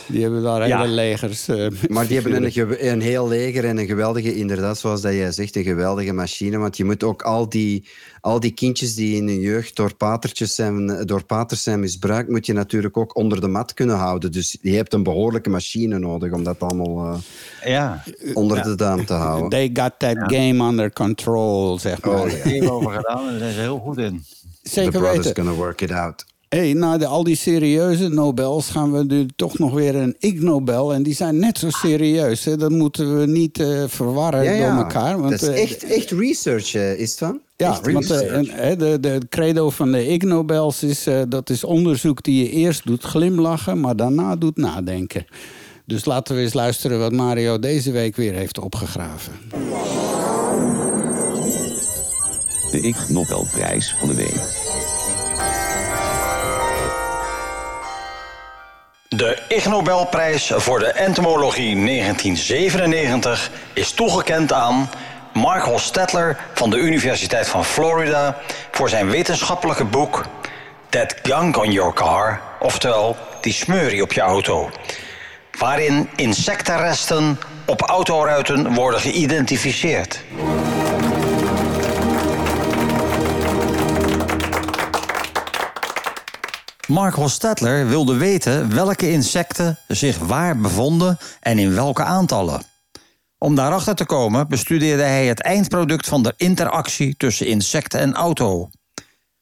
die hebben daar hele legers. maar die hebben een, een heel leger en een geweldige, inderdaad, zoals dat jij zegt, een geweldige machine. Want je moet ook al die al die kindjes die in hun jeugd door, patertjes zijn, door paters zijn misbruikt, moet je natuurlijk ook onder de mat kunnen houden. Dus je hebt een behoorlijke machine nodig om dat allemaal uh, ja. onder de duim te houden. They got that game under control, zeg maar. Oh, ja. Over gedaan en daar zijn ze heel goed in. Zeker the weten. gonna work it out. Hey, na de, al die serieuze Nobels gaan we nu toch nog weer een Ig Nobel. En die zijn net zo serieus. Hè? Dat moeten we niet uh, verwarren ja, ja. door elkaar. Want, dat is echt, echt research, uh, is het van? Ja, want de, de, de, credo van de Ig Nobels is... Uh, dat is onderzoek die je eerst doet glimlachen... maar daarna doet nadenken. Dus laten we eens luisteren wat Mario deze week weer heeft opgegraven. De Ig Nobelprijs van de week. De Ig Nobelprijs voor de entomologie 1997 is toegekend aan Mark Hostetler van de Universiteit van Florida voor zijn wetenschappelijke boek That Gunk on Your Car, oftewel Die smeurie op je auto, waarin insectenresten op autoruiten worden geïdentificeerd. Mark Hostetler wilde weten welke insecten zich waar bevonden en in welke aantallen. Om daarachter te komen bestudeerde hij het eindproduct van de interactie tussen insecten en auto.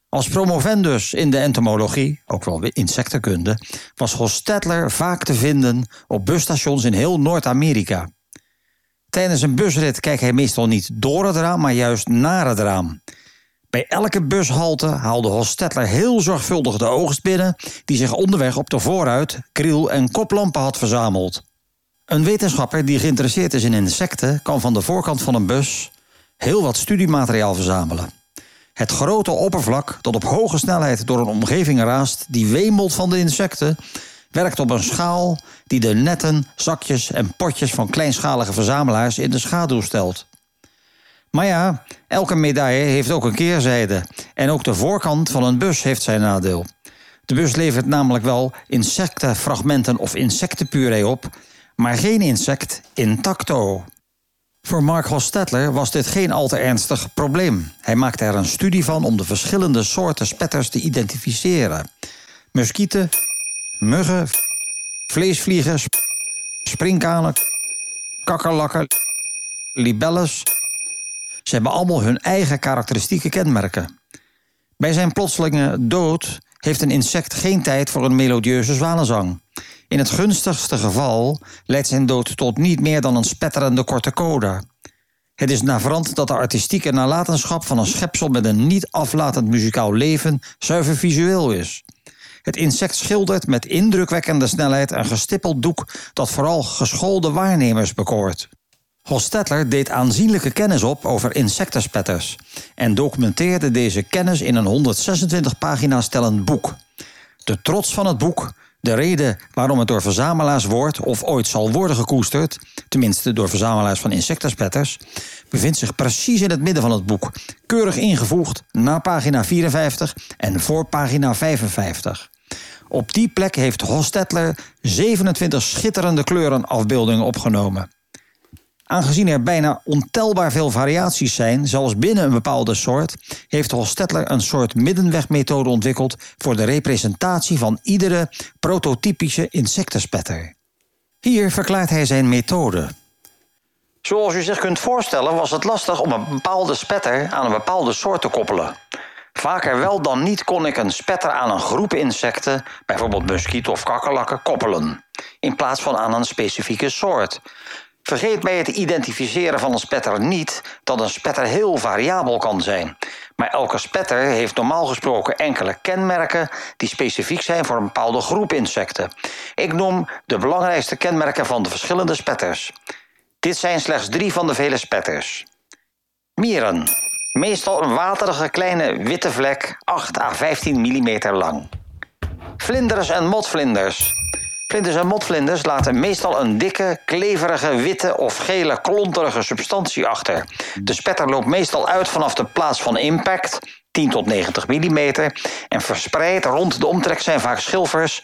Als promovendus in de entomologie, ook wel insectenkunde, was Hostetler vaak te vinden op busstations in heel Noord-Amerika. Tijdens een busrit kijkt hij meestal niet door het raam, maar juist naar het raam. Bij elke bushalte haalde Hostetler heel zorgvuldig de oogst binnen... die zich onderweg op de vooruit, kriel en koplampen had verzameld. Een wetenschapper die geïnteresseerd is in insecten... kan van de voorkant van een bus heel wat studiemateriaal verzamelen. Het grote oppervlak dat op hoge snelheid door een omgeving raast... die wemelt van de insecten... werkt op een schaal die de netten, zakjes en potjes... van kleinschalige verzamelaars in de schaduw stelt. Maar ja, elke medaille heeft ook een keerzijde. En ook de voorkant van een bus heeft zijn nadeel. De bus levert namelijk wel insectenfragmenten of insectenpuree op, maar geen insect intacto. Voor Mark Hostetler was dit geen al te ernstig probleem. Hij maakte er een studie van om de verschillende soorten spetters te identificeren. Muskieten, muggen, vleesvliegers, springkanen, kakkerlakken, libelles ze hebben allemaal hun eigen karakteristieke kenmerken. Bij zijn plotselinge dood heeft een insect geen tijd voor een melodieuze zwanenzang. In het gunstigste geval leidt zijn dood tot niet meer dan een spetterende korte coda. Het is navrant dat de artistieke nalatenschap van een schepsel met een niet aflatend muzikaal leven zuiver visueel is. Het insect schildert met indrukwekkende snelheid een gestippeld doek dat vooral geschoolde waarnemers bekoort. Hostetler deed aanzienlijke kennis op over insectenspetters en documenteerde deze kennis in een 126 pagina's tellend boek. De trots van het boek, de reden waarom het door verzamelaars wordt of ooit zal worden gekoesterd, tenminste door verzamelaars van insectenspetters, bevindt zich precies in het midden van het boek, keurig ingevoegd na pagina 54 en voor pagina 55. Op die plek heeft Hostetler 27 schitterende kleurenafbeeldingen opgenomen. Aangezien er bijna ontelbaar veel variaties zijn, zelfs binnen een bepaalde soort, heeft Hostetler een soort middenwegmethode ontwikkeld voor de representatie van iedere prototypische insectenspetter. Hier verklaart hij zijn methode. Zoals u zich kunt voorstellen was het lastig om een bepaalde spetter aan een bepaalde soort te koppelen. Vaker wel dan niet kon ik een spetter aan een groep insecten, bijvoorbeeld muskieten of kakkerlakken, koppelen, in plaats van aan een specifieke soort. Vergeet bij het identificeren van een spetter niet dat een spetter heel variabel kan zijn. Maar elke spetter heeft normaal gesproken enkele kenmerken die specifiek zijn voor een bepaalde groep insecten. Ik noem de belangrijkste kenmerken van de verschillende spetters. Dit zijn slechts drie van de vele spetters. Mieren. Meestal een waterige kleine witte vlek, 8 à 15 mm lang. Vlinders en motvlinders. Vlinders en motvlinders laten meestal een dikke, kleverige, witte of gele klonterige substantie achter. De spetter loopt meestal uit vanaf de plaats van impact, 10 tot 90 mm, en verspreid rond de omtrek zijn vaak schilfers,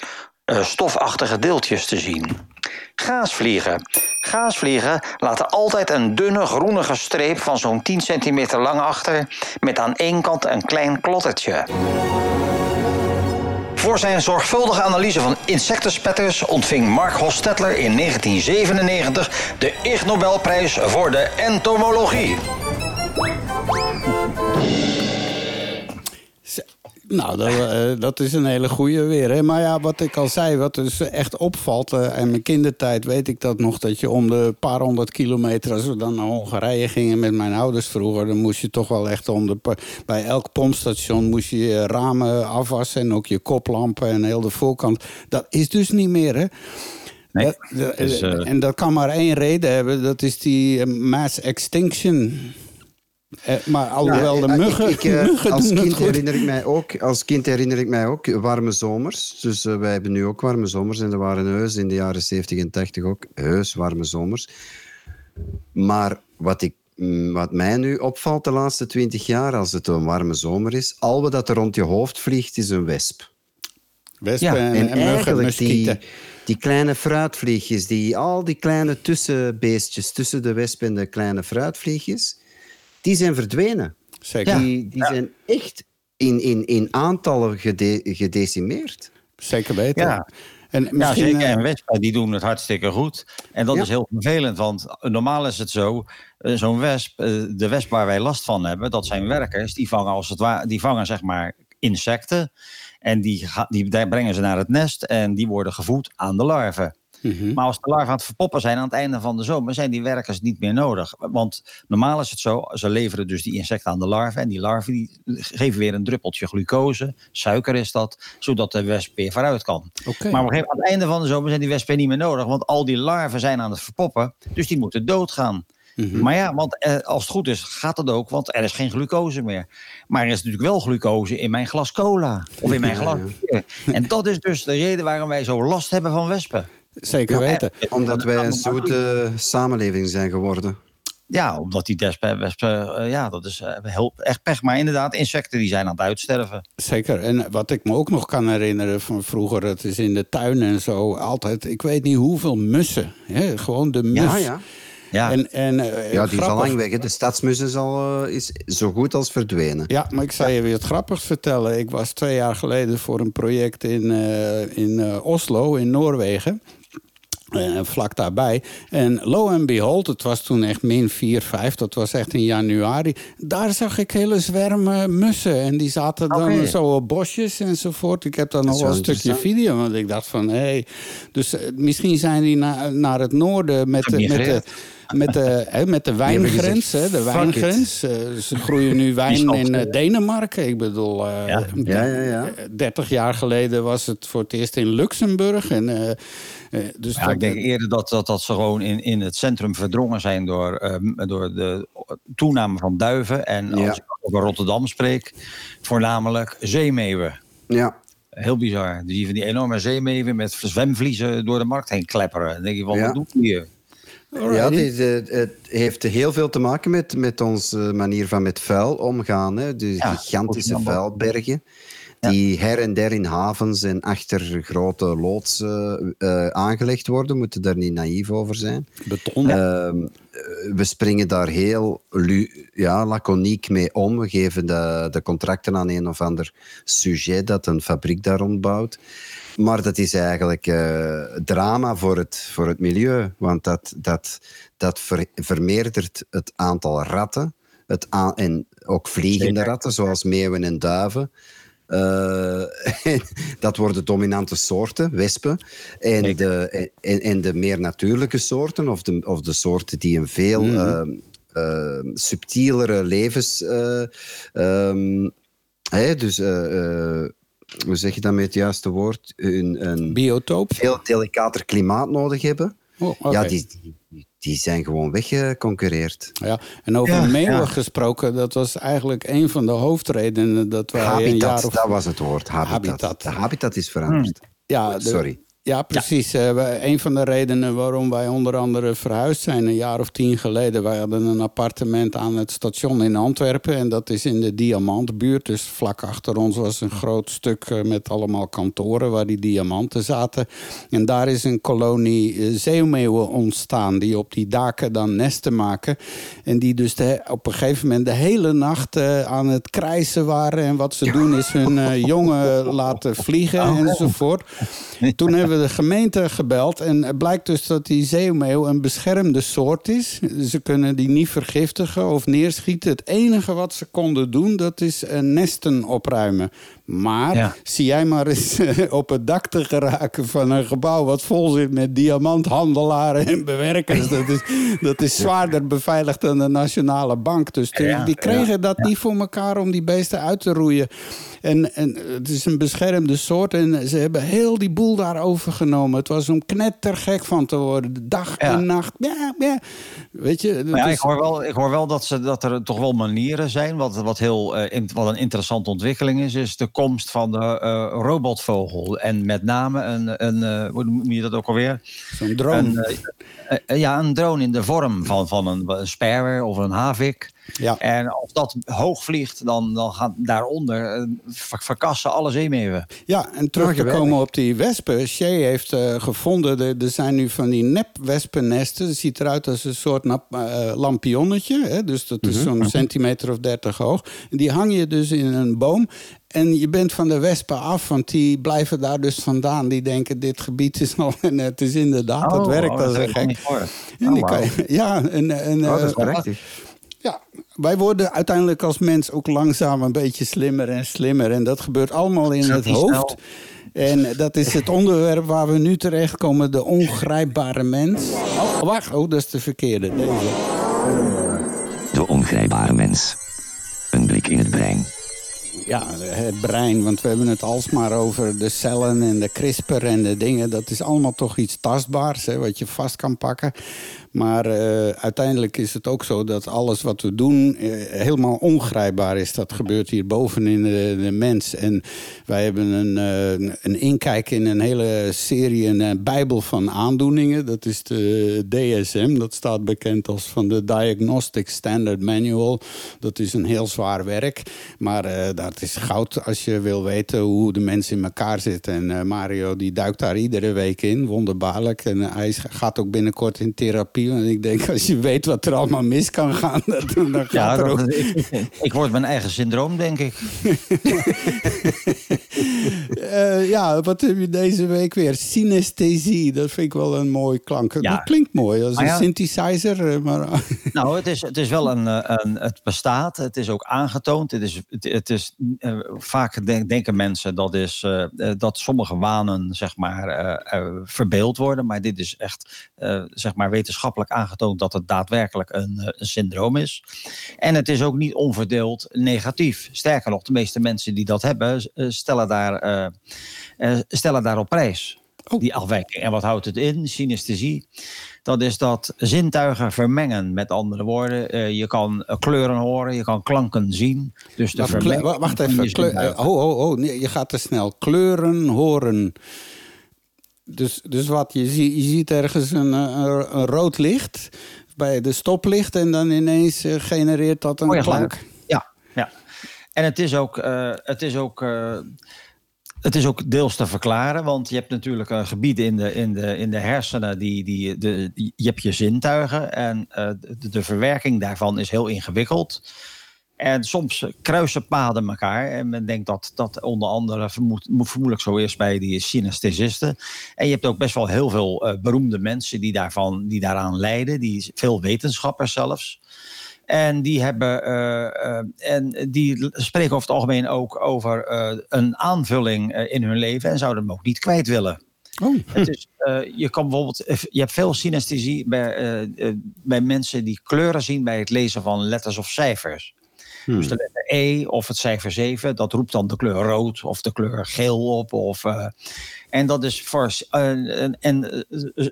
uh, stofachtige deeltjes te zien. Gaasvliegen. Gaasvliegen laten altijd een dunne groenige streep van zo'n 10 centimeter lang achter, met aan één kant een klein klottertje. Voor zijn zorgvuldige analyse van insectenspetters ontving Mark Hostetler in 1997 de Ig Nobelprijs voor de entomologie. Nou, dat, uh, dat, is een hele goede weer. Hè? Maar ja, wat ik al zei, wat dus echt opvalt... Uh, in mijn kindertijd weet ik dat nog... dat je om de paar honderd kilometer... als we dan naar Hongarije gingen met mijn ouders vroeger... dan moest je toch wel echt om de... bij elk pompstation moest je je ramen afwassen... en ook je koplampen en heel de voorkant. Dat is dus niet meer, hè? Nee, dat, dat, dus, uh... En dat kan maar één reden hebben. Dat is die mass extinction... Eh, maar alhoewel ja, de muggen, ik, ik, muggen als kind herinner ik mij ook, Als kind herinner ik mij ook warme zomers. Dus uh, wij hebben nu ook warme zomers. En er waren heus in de jaren 70 en 80 ook heus warme zomers. Maar wat, ik, wat mij nu opvalt de laatste 20 jaar, als het een warme zomer is, al wat dat er rond je hoofd vliegt, is een wesp. Wespen ja. en, en, muggen, die, die kleine fruitvliegjes, die, al die kleine tussenbeestjes tussen de wesp en de kleine fruitvliegjes die zijn verdwenen. Zeker. Die, die zijn echt in, in, in aantallen gede, gedecimeerd. Zeker weten. Ja. En ja, zeker. Eh, en wespen die doen het hartstikke goed. En dat is heel vervelend, want normaal is het zo... Eh, zo'n wesp, eh, de wesp waar wij last van hebben... dat zijn werkers, die vangen, als het ware, die vangen zeg maar insecten... en die, die brengen ze naar het nest... en die worden gevoed aan de larven. Mhm. Maar als de larven aan het verpoppen zijn aan het einde van de zomer, zijn die werkers niet meer nodig. Want normaal is het zo, ze leveren dus die insecten aan de larven. En die larven die geven weer een druppeltje glucose, suiker is dat, zodat de wesp weer vooruit kan. Maar op een aan het einde van de zomer zijn die wespen niet meer nodig. Want al die larven zijn aan het verpoppen, dus die moeten doodgaan. Mm Maar ja, want eh, als het goed is, gaat het ook, want er is geen glucose meer. Maar er is natuurlijk wel glucose in mijn glas cola of in mijn glas. En dat is dus de reden waarom wij zo last hebben van wespen. Zeker weten. omdat wij een zoete samenleving zijn geworden. Ja, omdat die despen, wespen, uh, ja, dat is uh, heel, echt pech. Maar inderdaad, insecten die zijn aan het uitsterven. Zeker. En wat ik me ook nog kan herinneren van vroeger, dat is in de tuin en zo altijd, ik weet niet hoeveel mussen. Hè? Gewoon de mus. Ja, ja. Ja, en, en, uh, ja die is al lang weg. Hè. De stadsmus is, al, is zo goed als verdwenen. Ja, maar ik zou je weer het grappigs vertellen. Ik was twee jaar geleden voor een project in, in Oslo, in Noorwegen. Uh, vlak daarbij. En lo and behold, het was toen echt min 4, 5. Dat was echt in januari. Daar zag ik hele zwermen mussen. En die zaten dan zo op bosjes enzovoort. Ik heb dan nog wel een stukje video. Want ik dacht van, hé. Hey. Dus eh, misschien zijn die na- naar het noorden met de, met de, met de, met de wijngrens. Hè, de wijngrens. Eh, ze groeien nu wijn in eh, Denemarken. Ik bedoel, eh, Ja. Ja, ja, ja. 30 jaar geleden was het voor het eerst in Luxemburg. En, eh, eh, dus Ja, dat- ik denk eerder dat, dat, dat ze gewoon in, in het centrum verdrongen zijn door, ehm, door de toename van duiven. En Ja. als ik over Rotterdam spreek, voornamelijk zeemeeuwen. Ja. Heel bizar. Die van die enorme zeemeeuwen met zwemvliezen door de markt heen klepperen. Dan denk je van, Ja. wat doen we hier? Ja, eh, het heeft heel veel te maken met, met onze manier van met vuil omgaan. Hè. De Ja, gigantische vuilbergen. Die her en der in havens en achter grote loodsen eh, aangelegd worden. We moeten daar niet naïef over zijn. beton. Ehm, eh, we springen daar heel ja, laconiek mee om. We geven de, de contracten aan een of ander sujet dat een fabriek daar rondbouwt. Maar dat is eigenlijk eh, drama voor het, voor het milieu. Want dat, dat, dat ver- vermeerdert het aantal ratten. Het aan, en ook vliegende ratten, zoals meeuwen en duiven. Eh, dat worden dominante soorten, wespen. En de, en, en de meer natuurlijke soorten, of de, of de soorten die een veel ehm, subtielere levens. eh, ehm, dus, hoe zeg je dat met het juiste woord? Een, een Biotoop. veel delicater klimaat nodig hebben. Oh. Ja, die, die, zijn gewoon weggeconcureerd. Ja, en over Ja, meeuwen ja. gesproken, dat was eigenlijk een van de hoofdredenen dat wij een Habitat, jaar of dat was het woord. Habitat. Habitat. De habitat is veranderd. Ja, de- Sorry. Ja, precies. Eh, een van de redenen waarom wij onder andere verhuisd zijn een jaar of tien geleden. Wij hadden een appartement aan het station in Antwerpen. En dat is in de Diamantbuurt. Dus vlak achter ons was een groot stuk eh, met allemaal kantoren waar die diamanten zaten. En daar is een kolonie eh, zeemeeuwen ontstaan. Die op die daken dan nesten maken. En die dus de- op een gegeven moment de hele nacht aan het krijsen waren. En wat ze doen is hun jongen laten vliegen enzovoort. Toen hebben we de gemeente gebeld. En het blijkt dus dat die zeemeeuw een beschermde soort is. Ze kunnen die niet vergiftigen of neerschieten. Het enige wat ze konden doen, dat is eh, nesten opruimen. Maar Ja. zie jij maar eens op het dak te geraken van een gebouw wat vol zit met diamanthandelaren en bewerkers. Dat is, dat is zwaarder beveiligd dan de Nationale Bank. Dus die, kregen dat niet voor elkaar om die beesten uit te roeien. En, en het is een beschermde soort en ze hebben heel die boel daar overgenomen. Het was om knettergek van te worden. Dag Ja. en nacht. Ja, ja. Weet je, ja, is- ik hoor wel, ik hoor wel dat, ze, dat er toch wel manieren zijn. Wat, wat, heel, eh, in- wat een interessante ontwikkeling is, is de komst van de eh, robotvogel. En met name een, een eh, hoe noem je dat ook alweer? zo'n drone. Een, eh, ja, een drone in de vorm van, van een, een of een havik. Ja. En als dat hoog vliegt, dan, dan gaat daaronder eh, ver- verkassen alle zeemeeuwen. Ja, en terug te komen op die wespen. Shea heeft eh, gevonden, er, er zijn nu van die nepwespennesten. Het ziet eruit als een soort nap, eh, lampionnetje. Hè? Dus dat is zo'n centimeter of dertig hoog. En die hang je dus in een boom. En je bent van de wespen af, want die blijven daar dus vandaan. Die denken, dit gebied is al... En het is inderdaad, dat werkt oh, als dat een heb ik nog gek. niet gehoord. En Oh, die kan wauw. je- ja, en, en, Oh, dat is prachtig. Ja, wij worden uiteindelijk als mens ook langzaam een beetje slimmer en slimmer. En dat gebeurt allemaal in het hoofd. En dat is het onderwerp waar we nu terechtkomen, de ongrijpbare mens. Oh, wacht, oh, dat is de verkeerde. Deze. De ongrijpbare mens. Een blik in het brein. Ja, het brein, want we hebben het alsmaar over de cellen en de CRISPR en de dingen. Dat is allemaal toch iets tastbaars, hè, wat je vast kan pakken. Maar eh, uiteindelijk is het ook zo dat alles wat we doen eh, helemaal ongrijpbaar is. Dat gebeurt hier bovenin de, de mens. En wij hebben een, eh, een inkijk in een hele serie, een bijbel van aandoeningen. Dat is de DSM, dat staat bekend als van de Diagnostic Standard Manual. Dat is een heel zwaar werk, maar eh, dat is goud als je wil weten hoe de mensen in elkaar zitten. En eh, Mario die duikt daar iedere week in, wonderbaarlijk. En eh, hij gaat ook binnenkort in therapie. En ik denk, als je weet wat er allemaal mis kan gaan, dat- dan gaat Ja, er ook... ik, ik word mijn eigen syndroom, denk ik. Eh, ja, wat heb je deze week weer? Synesthesie, dat vind ik wel een mooi klank. Ja. Dat klinkt mooi, als Maar een ja- synthesizer. Maar, Nou, het is, het is wel een, een. Het bestaat. Het is ook aangetoond. Het is, het, het is, eh, vaak denk- denken mensen dat, is, eh, eh, dat sommige wanen zeg maar, verbeeld worden. Maar dit is echt zeg maar, wetenschappelijk aangetoond dat het daadwerkelijk een, een syndroom is. En het is ook niet onverdeeld negatief. Sterker nog, de meeste mensen die dat hebben, stellen, daar, stellen daar op prijs. Oh. Die afwijking. En wat houdt het in? Synesthesie. Dat is dat zintuigen vermengen. Met andere woorden, eh, je kan kleuren horen, je kan klanken zien. Dus de Wacht, wacht even. kleur- oh, oh, oh, nee, je gaat te snel. Kleuren horen. Dus, dus wat, je, zie, je ziet ergens een, eh, een, een rood licht bij de stoplicht... en dan ineens eh, genereert dat een Hoor je klank. Ja, ja. En het is ook, het is ook, het is ook deels te verklaren, want je hebt natuurlijk een gebied in de, in de, in de hersenen, die, die, de, je hebt je zintuigen en eh, de, verwerking daarvan is heel ingewikkeld. En soms kruisen paden elkaar. En men denkt dat dat onder andere vermoed, vermoedelijk zo is bij die synesthesisten. En je hebt ook best wel heel veel eh, beroemde mensen die, daarvan, die daaraan lijden. Die, veel wetenschappers zelfs. En die, hebben, eh, eh, en die spreken over het algemeen ook over eh, een aanvulling in hun leven. En zouden hem ook niet kwijt willen. Oh. Het is, je kan bijvoorbeeld, je hebt veel synesthesie bij, bij mensen die kleuren zien bij het lezen van letters of cijfers. Dus de letter E of het cijfer 7, dat roept dan de kleur rood of de kleur geel op. Of, en dat is voor. en en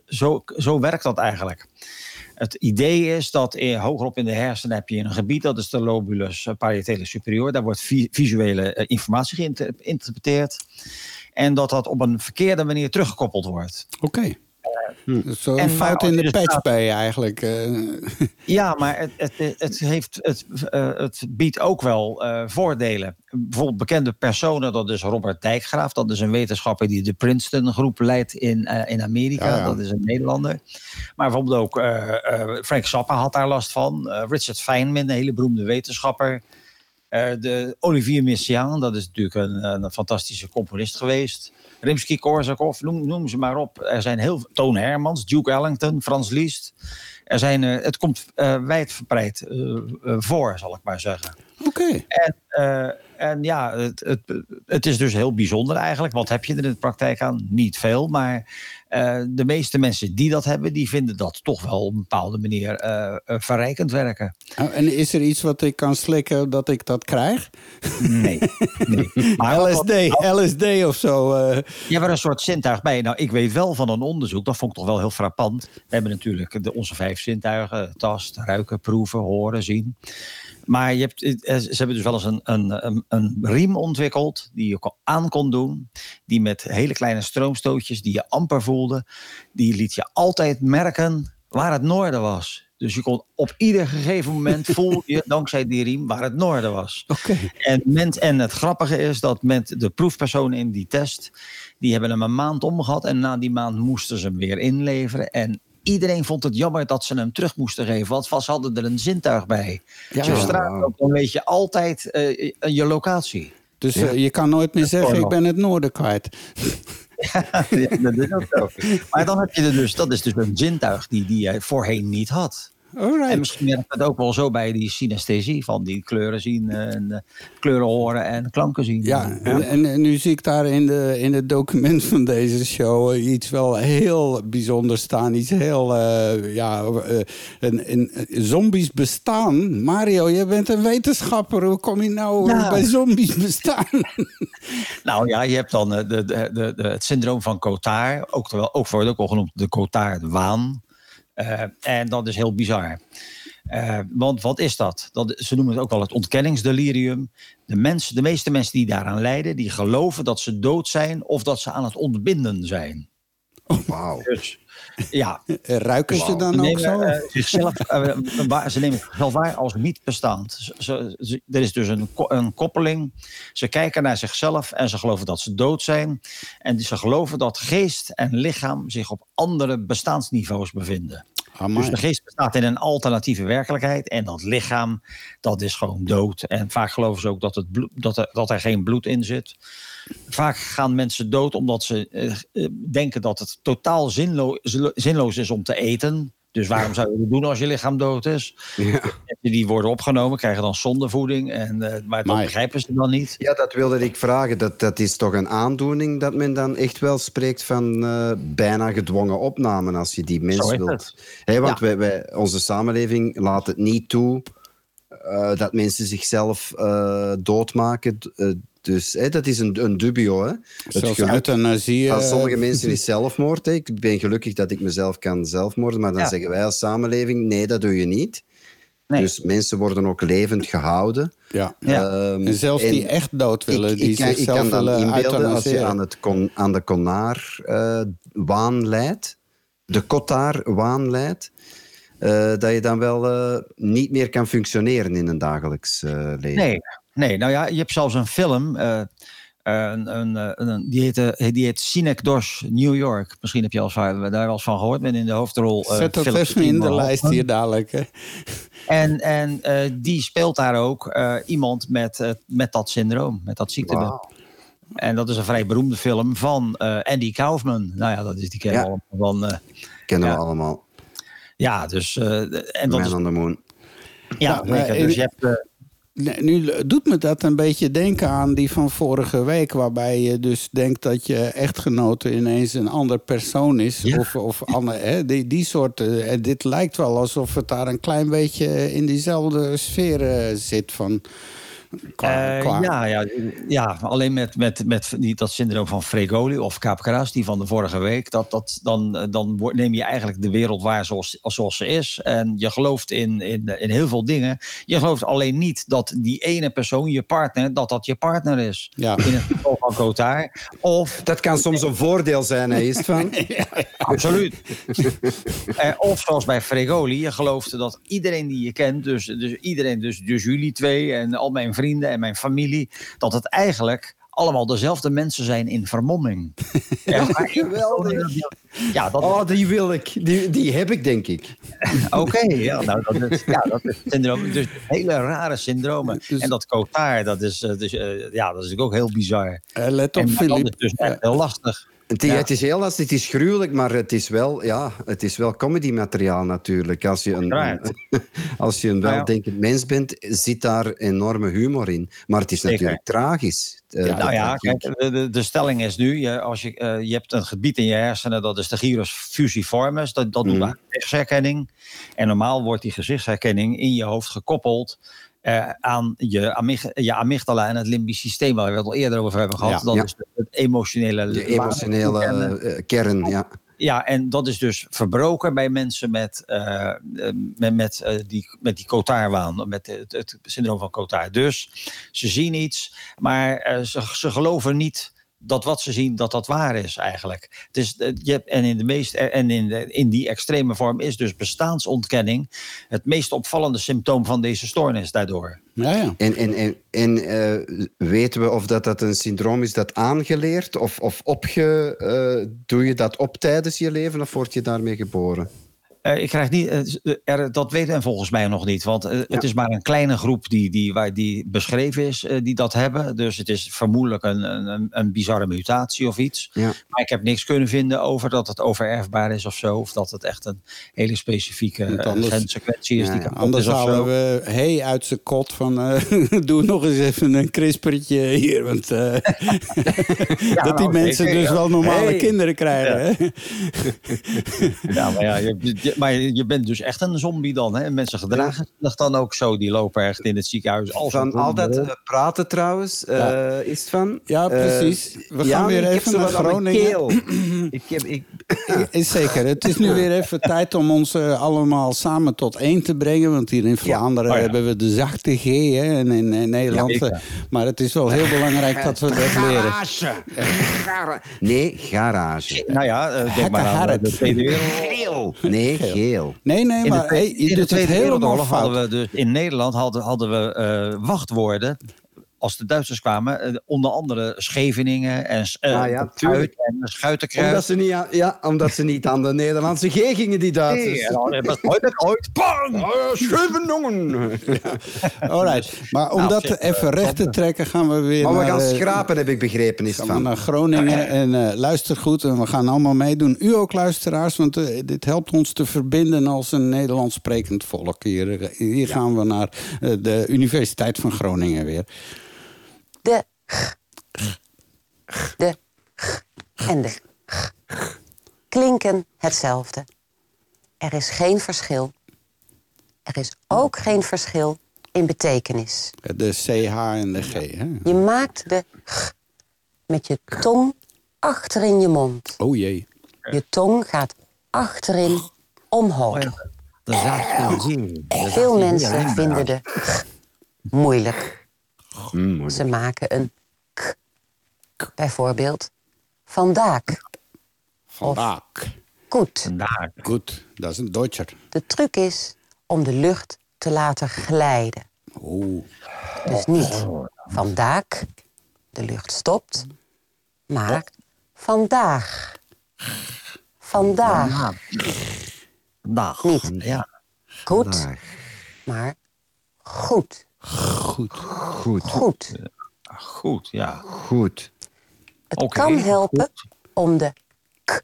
zo, zo werkt dat eigenlijk. Het idee is dat in, hogerop in de hersenen heb je een gebied, dat is de lobulus parietale superior. Daar wordt vi- visuele eh, informatie geïnterpreteerd. En dat dat op een verkeerde manier teruggekoppeld wordt. Oké. En een maar fout als in de dus patch bij eigenlijk. eh. Ja, maar het, het, het, heeft, het, eh, het biedt ook wel eh, voordelen. Bijvoorbeeld bekende personen, dat is Robert Dijkgraaf. Dat is een wetenschapper die de Princeton-groep leidt in, eh, in Amerika. Ja, ja. Dat is een Nederlander. Maar bijvoorbeeld ook eh, eh, Frank Zappa had daar last van. Eh, Richard Feynman, een hele beroemde wetenschapper. Eh, de Olivier Messiaen, dat is natuurlijk een, een fantastische componist geweest. Rimsky-Korsakov, noem, noem ze maar op. Er zijn heel veel. Toon Hermans, Duke Ellington, Frans Liszt. Er zijn, eh, het komt eh, wijdverbreid eh, voor, zal ik maar zeggen. Oké. En, en ja, het, het, het is dus heel bijzonder eigenlijk. Wat heb je er in de praktijk aan? Niet veel, maar eh, de meeste mensen die dat hebben, die vinden dat toch wel op een bepaalde manier eh, eh, verrijkend werken. Oh, en is er iets wat ik kan slikken dat ik dat krijg? Nee. nee. Maar wat- LSD, LSD of zo. Je hebt er een soort zintuig bij. Nou, ik weet wel van een onderzoek, dat vond ik toch wel heel frappant. We hebben natuurlijk de, onze vijf zintuigen: tast, ruiken, proeven, horen, zien. Maar je hebt, eh, ze hebben dus wel eens een, een, een, een riem ontwikkeld die je aan kon doen. Die met hele kleine stroomstootjes, die je amper voelde, die liet je altijd merken waar het noorden was. Dus je kon op ieder gegeven moment voel je dankzij die riem waar het noorden was. Oké. En, men, en het grappige is dat met de proefpersonen in die test, die hebben hem een maand omgehad en na die maand moesten ze hem weer inleveren. En iedereen vond het jammer dat ze hem terug moesten geven, want vast hadden er een zintuig bij. Ja, Als je ja. straat loopt, dan weet je altijd eh, je locatie. Dus eh, je kan nooit meer zeggen, ik ben het noorden kwijt. Ja, dat is ook zo. Maar dan heb je er dus, dat is dus een zintuig die, die je voorheen niet had. En misschien werkt het ook wel zo bij die synesthesie, van die kleuren zien, eh, en, eh, kleuren horen en klanken zien. Ja, en, en, en nu zie ik daar in, de, in het document van deze show eh, iets wel heel bijzonders staan. Iets heel, ja, een, een, zombies bestaan. Mario, je bent een wetenschapper. Hoe kom je nou Ja. bij zombies bestaan? Nou ja, je hebt dan de, de, de, de- het syndroom van Cotard. Ook, ook wordt ook al genoemd de Cotard-waan. Eh, en dat is heel bizar. Eh, want wat is dat? dat? Ze noemen het ook wel het ontkenningsdelirium. De, mensen, de meeste mensen die daaraan lijden, die geloven dat ze dood zijn of dat ze aan het ontbinden zijn. Wauw. Dus ja, Ruiken ze dan ze ook zo? eh, zichzelf, ze nemen zichzelf waar als niet bestaand. Ze, ze- ze- er is dus een, ko- een koppeling. Ze kijken naar zichzelf en ze geloven dat ze dood zijn. En ze geloven dat geest en lichaam zich op andere bestaansniveaus bevinden. Dus de geest bestaat in een alternatieve werkelijkheid. En dat lichaam, dat is gewoon dood. En vaak geloven ze ook dat, het dat, er, dat er geen bloed in zit. Vaak gaan mensen dood omdat ze eh, eh, denken dat het totaal zinlo- zinloos is om te eten. Dus waarom zou je dat doen als je lichaam dood is? Ja. Die worden opgenomen, krijgen dan zondevoeding. En, eh, maar dat begrijpen ze dan niet. Ja, dat wilde ik vragen. Dat, dat is toch een aandoening dat men dan echt wel spreekt van eh, bijna gedwongen opnamen als je die mens wilt. want Ja. wij, wij, onze samenleving laat het niet toe eh, dat mensen zichzelf doodmaken. Eh, dus hè, dat is een, een dubio. Hè. Het Zelfs geluk euthanasie. van eh, sommige mensen is zelfmoord. Hè. Ik ben gelukkig dat ik mezelf kan zelfmoorden, maar dan Ja. zeggen wij als samenleving, nee, dat doe je niet. Nee. Dus mensen worden ook levend gehouden. Ja. Ja. Ehm, En zelfs die echt dood willen, ik, die ik, kan- ik zichzelf kan dan willen inbeelden als je aan, het kon, aan de Konaar-waan leidt, de Kotaar-waan leidt, eh, dat je dan wel eh, niet meer kan functioneren in een dagelijks eh, leven. Nee, nee, nou ja, je hebt zelfs een film. eh, een, een, eh, een, die, heet, eh, die heet New York. Misschien heb je al daar wel eens van gehoord. Ben in de hoofdrol. eh, Zet dat Philip even in de lijst hier dadelijk. Hè. En, en eh, die speelt daar ook eh, iemand met, eh, met dat syndroom, met dat ziektebeeld. En dat is een vrij beroemde film van eh, Andy Kaufman. Nou ja, dat is die kennen we Ja. allemaal van. eh, Kennen Ja. we allemaal. ja, dus. eh, en dat Man is, on the Moon. ja, Nou, zeker. eh, dus je hebt. Nu doet me dat een beetje denken aan die van vorige week, waarbij je dus denkt dat je echtgenote ineens een ander persoon is. Ja. Of, of ander, hè, die, die soort. eh, en dit lijkt wel alsof het daar een klein beetje in diezelfde sfeer eh, zit. Van, qua, Eh, ja, ja, ja, alleen met, met, met die, dat syndroom van Fregoli of Capgras, die van de vorige week. Dat, dat, dan eh, dan neem je eigenlijk de wereld waar zoals, zoals ze is. En je gelooft in, in, in heel veel dingen. Je gelooft alleen niet dat die ene persoon, je partner, dat dat je partner is. Ja. In het geval van Cotard. Of Dat kan soms een voordeel zijn, hè, is het van? Absoluut. Eh, of zoals bij Fregoli, je geloofde dat iedereen die je kent, dus, dus iedereen, dus, dus jullie twee en al mijn vrienden en mijn familie, dat het eigenlijk allemaal dezelfde mensen zijn in vermomming. Ja, geweldig. Ja, dat Oh, die wil ik. Die, die heb ik, denk ik. Oké, ja, nou, dat is, ja, dat is syndroom. Dus hele rare syndromen. Dus- En dat Cotard, dat is, eh, dus, eh, ja, dat is natuurlijk ook heel bizar. Eh, let op, En dat Filip. is dus echt heel lastig. Het, Ja. het is heel lastig, het is gruwelijk, maar het is wel, ja, het is wel comedymateriaal natuurlijk. Als je een, als je een Nou weldenkend mens bent, zit daar enorme humor in. Maar het is Zeker. natuurlijk tragisch. eh, Ja, nou ja, kijk, de, stelling is nu, je, als je, eh, je hebt een gebied in je hersenen, dat is de gyrus fusiformis, dat, dat doet aan gezichtsherkenning. En normaal wordt die gezichtsherkenning in je hoofd gekoppeld eh, aan je, amyg- je amygdala en het limbisch systeem, waar we het al eerder over hebben gehad. Ja. dat Ja. is het emotionele... De emotionele eh, eh, kern, ja. ja, en dat is dus verbroken bij mensen met, met, met, die, met die Cotard-waan, met het, het syndroom van Cotard. Dus ze zien iets, maar ze, ze geloven niet dat wat ze zien, dat dat waar is eigenlijk. Dus, eh, je hebt, en in, de meest, en in, de, in die extreme vorm is dus bestaansontkenning het meest opvallende symptoom van deze stoornis daardoor. Ja, ja. En, en, en, en eh, weten we of dat, dat een syndroom is dat aangeleerd of, of opge... eh, doe je dat op tijdens je leven of word je daarmee geboren? Eh, ik krijg niet, eh, er, dat weet men volgens mij nog niet. Want eh, het is maar een kleine groep die, die, waar die beschreven is, eh, die dat hebben. Dus het is vermoedelijk een, een, een bizarre mutatie of iets. Ja. Maar ik heb niks kunnen vinden over dat het overerfbaar is of zo. Of dat het echt een hele specifieke uh, gensequentie is Ja, die Anders is of halen zo. we hey uit zijn kot van eh, doe nog eens even een crispertje hier. Want eh, dat die nou, mensen dus wel normale Hey. kinderen krijgen. Ja, maar, ja, je, je- maar je bent dus echt een zombie dan. Hè? Mensen gedragen zich dan ook zo. Die lopen echt in het ziekenhuis. Als Van altijd eh, praten trouwens, eh, Ja. is het van? Ja, Eh, precies. We ja, gaan weer even naar Groningen. keel. ik heb, ik, Is zeker. Het is nu weer even tijd om ons allemaal samen tot één te brengen. Want hier in Vlaanderen Oh ja. hebben we de zachte G. Hè, en in, in Nederland. Ja, maar het is wel heel belangrijk dat we dat leren. garage. Gara- nee, garage. Nou ja, denk maar aan de Tweede. Nee, geel. Nee, nee, In maar de, hey, in de het Tweede Wereldoorlog hadden we dus in Nederland hadden, hadden we eh, wachtwoorden als de Duitsers kwamen, eh, onder andere Scheveningen en Ah, ja, en Schuitenkruis. Omdat ze, niet aan, ja, omdat ze niet aan de Nederlandse G gingen, die Duitsers. Nee, hebben ze ooit, bang! Schevenjongen. Alright. Maar om Nou, dat even eh, recht te trekken, gaan we weer Maar we naar, gaan eh, schrapen, heb ik begrepen, is het van. naar Groningen en eh, luister goed. En we gaan allemaal meedoen. U ook, luisteraars, want eh, dit helpt ons te verbinden als een Nederlands sprekend volk. Hier, eh, hier gaan we naar eh, de Universiteit van Groningen weer. De g, de g en de g klinken hetzelfde. Er is geen verschil. Er is ook geen verschil in betekenis. De CH en de G. Hè? Je maakt de g met je tong achter in je mond. Oh jee. Je tong gaat achterin omhoog. Dat is eigenlijk Veel mensen vinden de g moeilijk. Mm, Ze maken een k. Bijvoorbeeld vandaag, Vandaag. goed. Vandaag. Goed, dat is een Duitser. De truc is om de lucht te laten glijden. Oeh. Dus niet vandaag, de lucht stopt, maar vandaag. Vandaag. Vandaag. Niet. Ja. Goed, maar goed. Goed. Goed, Goed. Goed, ja. goed. Het kan helpen om de k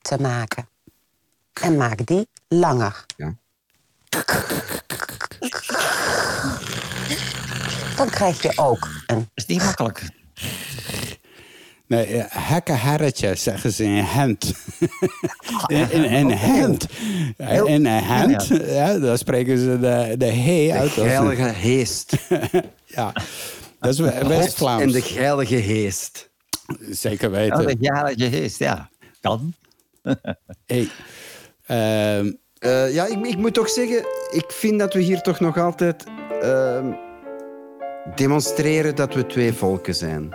te maken. En maak die langer. Ja. Dan krijg je ook een Is niet makkelijk. Nee, eh, hekkenherretje zeggen ze in hand. in, in, in hand. In een hand, ja, daar spreken ze de, de he uit. een- Heilige heest. Ja, dat is we- En West-Vlaams. de heilige heest. Zeker weten. dat ja, dat je is, ja. Kan. Hey. Ehm, Eh, ja, ik, ik moet toch zeggen, ik vind dat we hier toch nog altijd ehm, demonstreren dat we twee volken zijn.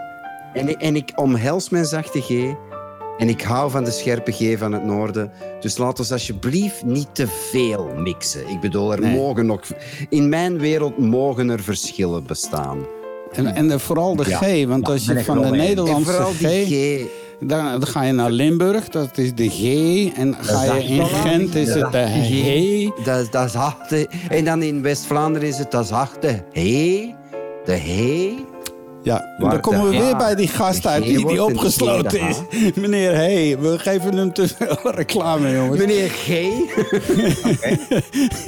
En, ik- en ik omhels mijn zachte G. En ik hou van de scherpe G van het noorden. Dus laat ons alsjeblieft niet te veel mixen. Ik bedoel, er Nee. mogen nog... In mijn wereld mogen er verschillen bestaan. en, en de- vooral de Ja. G, want als je van de mee eens. En Nederlandse vooral die G... Dan, dan ga je naar Limburg, dat is de G. En ga je in. Gent, is het de G. Dat, is- dat is harte. En dan in West-Vlaanderen is het dat is. He, de he. Ja, Maar dan komen we de- weer ja, bij die gast uit die, opgesloten is. Meneer, hey, we geven hem te veel reclame, jongens. Meneer G.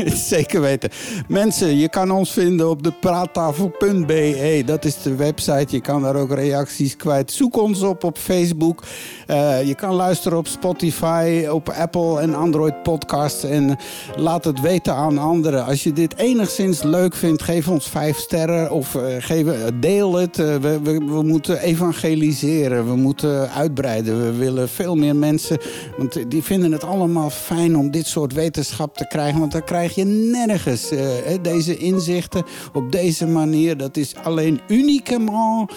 Zeker weten. Mensen, je kan ons vinden op de praattafel.be. Dat is de website. Je kan daar ook reacties kwijt. Zoek ons op op Facebook. Eh, je kan luisteren op Spotify, op Apple en Android podcasts. En laat het weten aan anderen. Als je dit enigszins leuk vindt, geef ons vijf sterren. Of eh, geef, deel het. We, we, moeten evangeliseren. We moeten uitbreiden. We willen veel meer mensen. Want die vinden het allemaal fijn om dit soort wetenschap te krijgen. Want dan krijg je nergens eh, deze inzichten op deze manier. Dat is alleen uniquement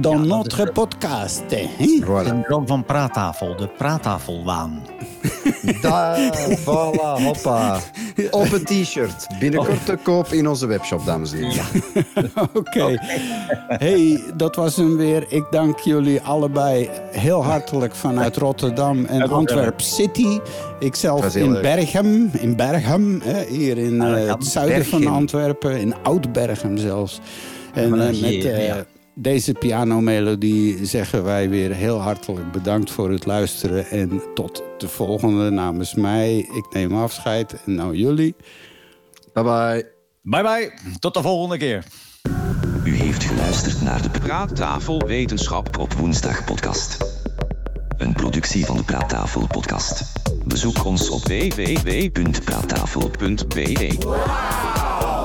dans notre podcast. Hè? Voilà. Syndroom van praattafel. De praattafelwaan. Daar, voilà, hoppa. Op een t-shirt. Binnenkort te koop in onze webshop, dames en heren. Oké. Hey, dat was hem weer. Ik dank jullie allebei heel hartelijk vanuit Rotterdam en Antwerp City. Ikzelf in leuk. Berchem, in Berchem, hè, hier in eh, het zuiden van. Antwerpen, in Oud-Berchem zelfs. En dan eh, met eh, ja. Deze pianomelodie zeggen wij weer heel hartelijk bedankt voor het luisteren. En tot de volgende namens mij. Ik neem afscheid. En nou jullie. Bye bye. Bye bye. Tot de volgende keer. U heeft geluisterd naar de Praattafel Wetenschap op woensdag podcast. Een productie van de Praattafel podcast. Bezoek ons op www.praattafel.be. www.praattafel.be.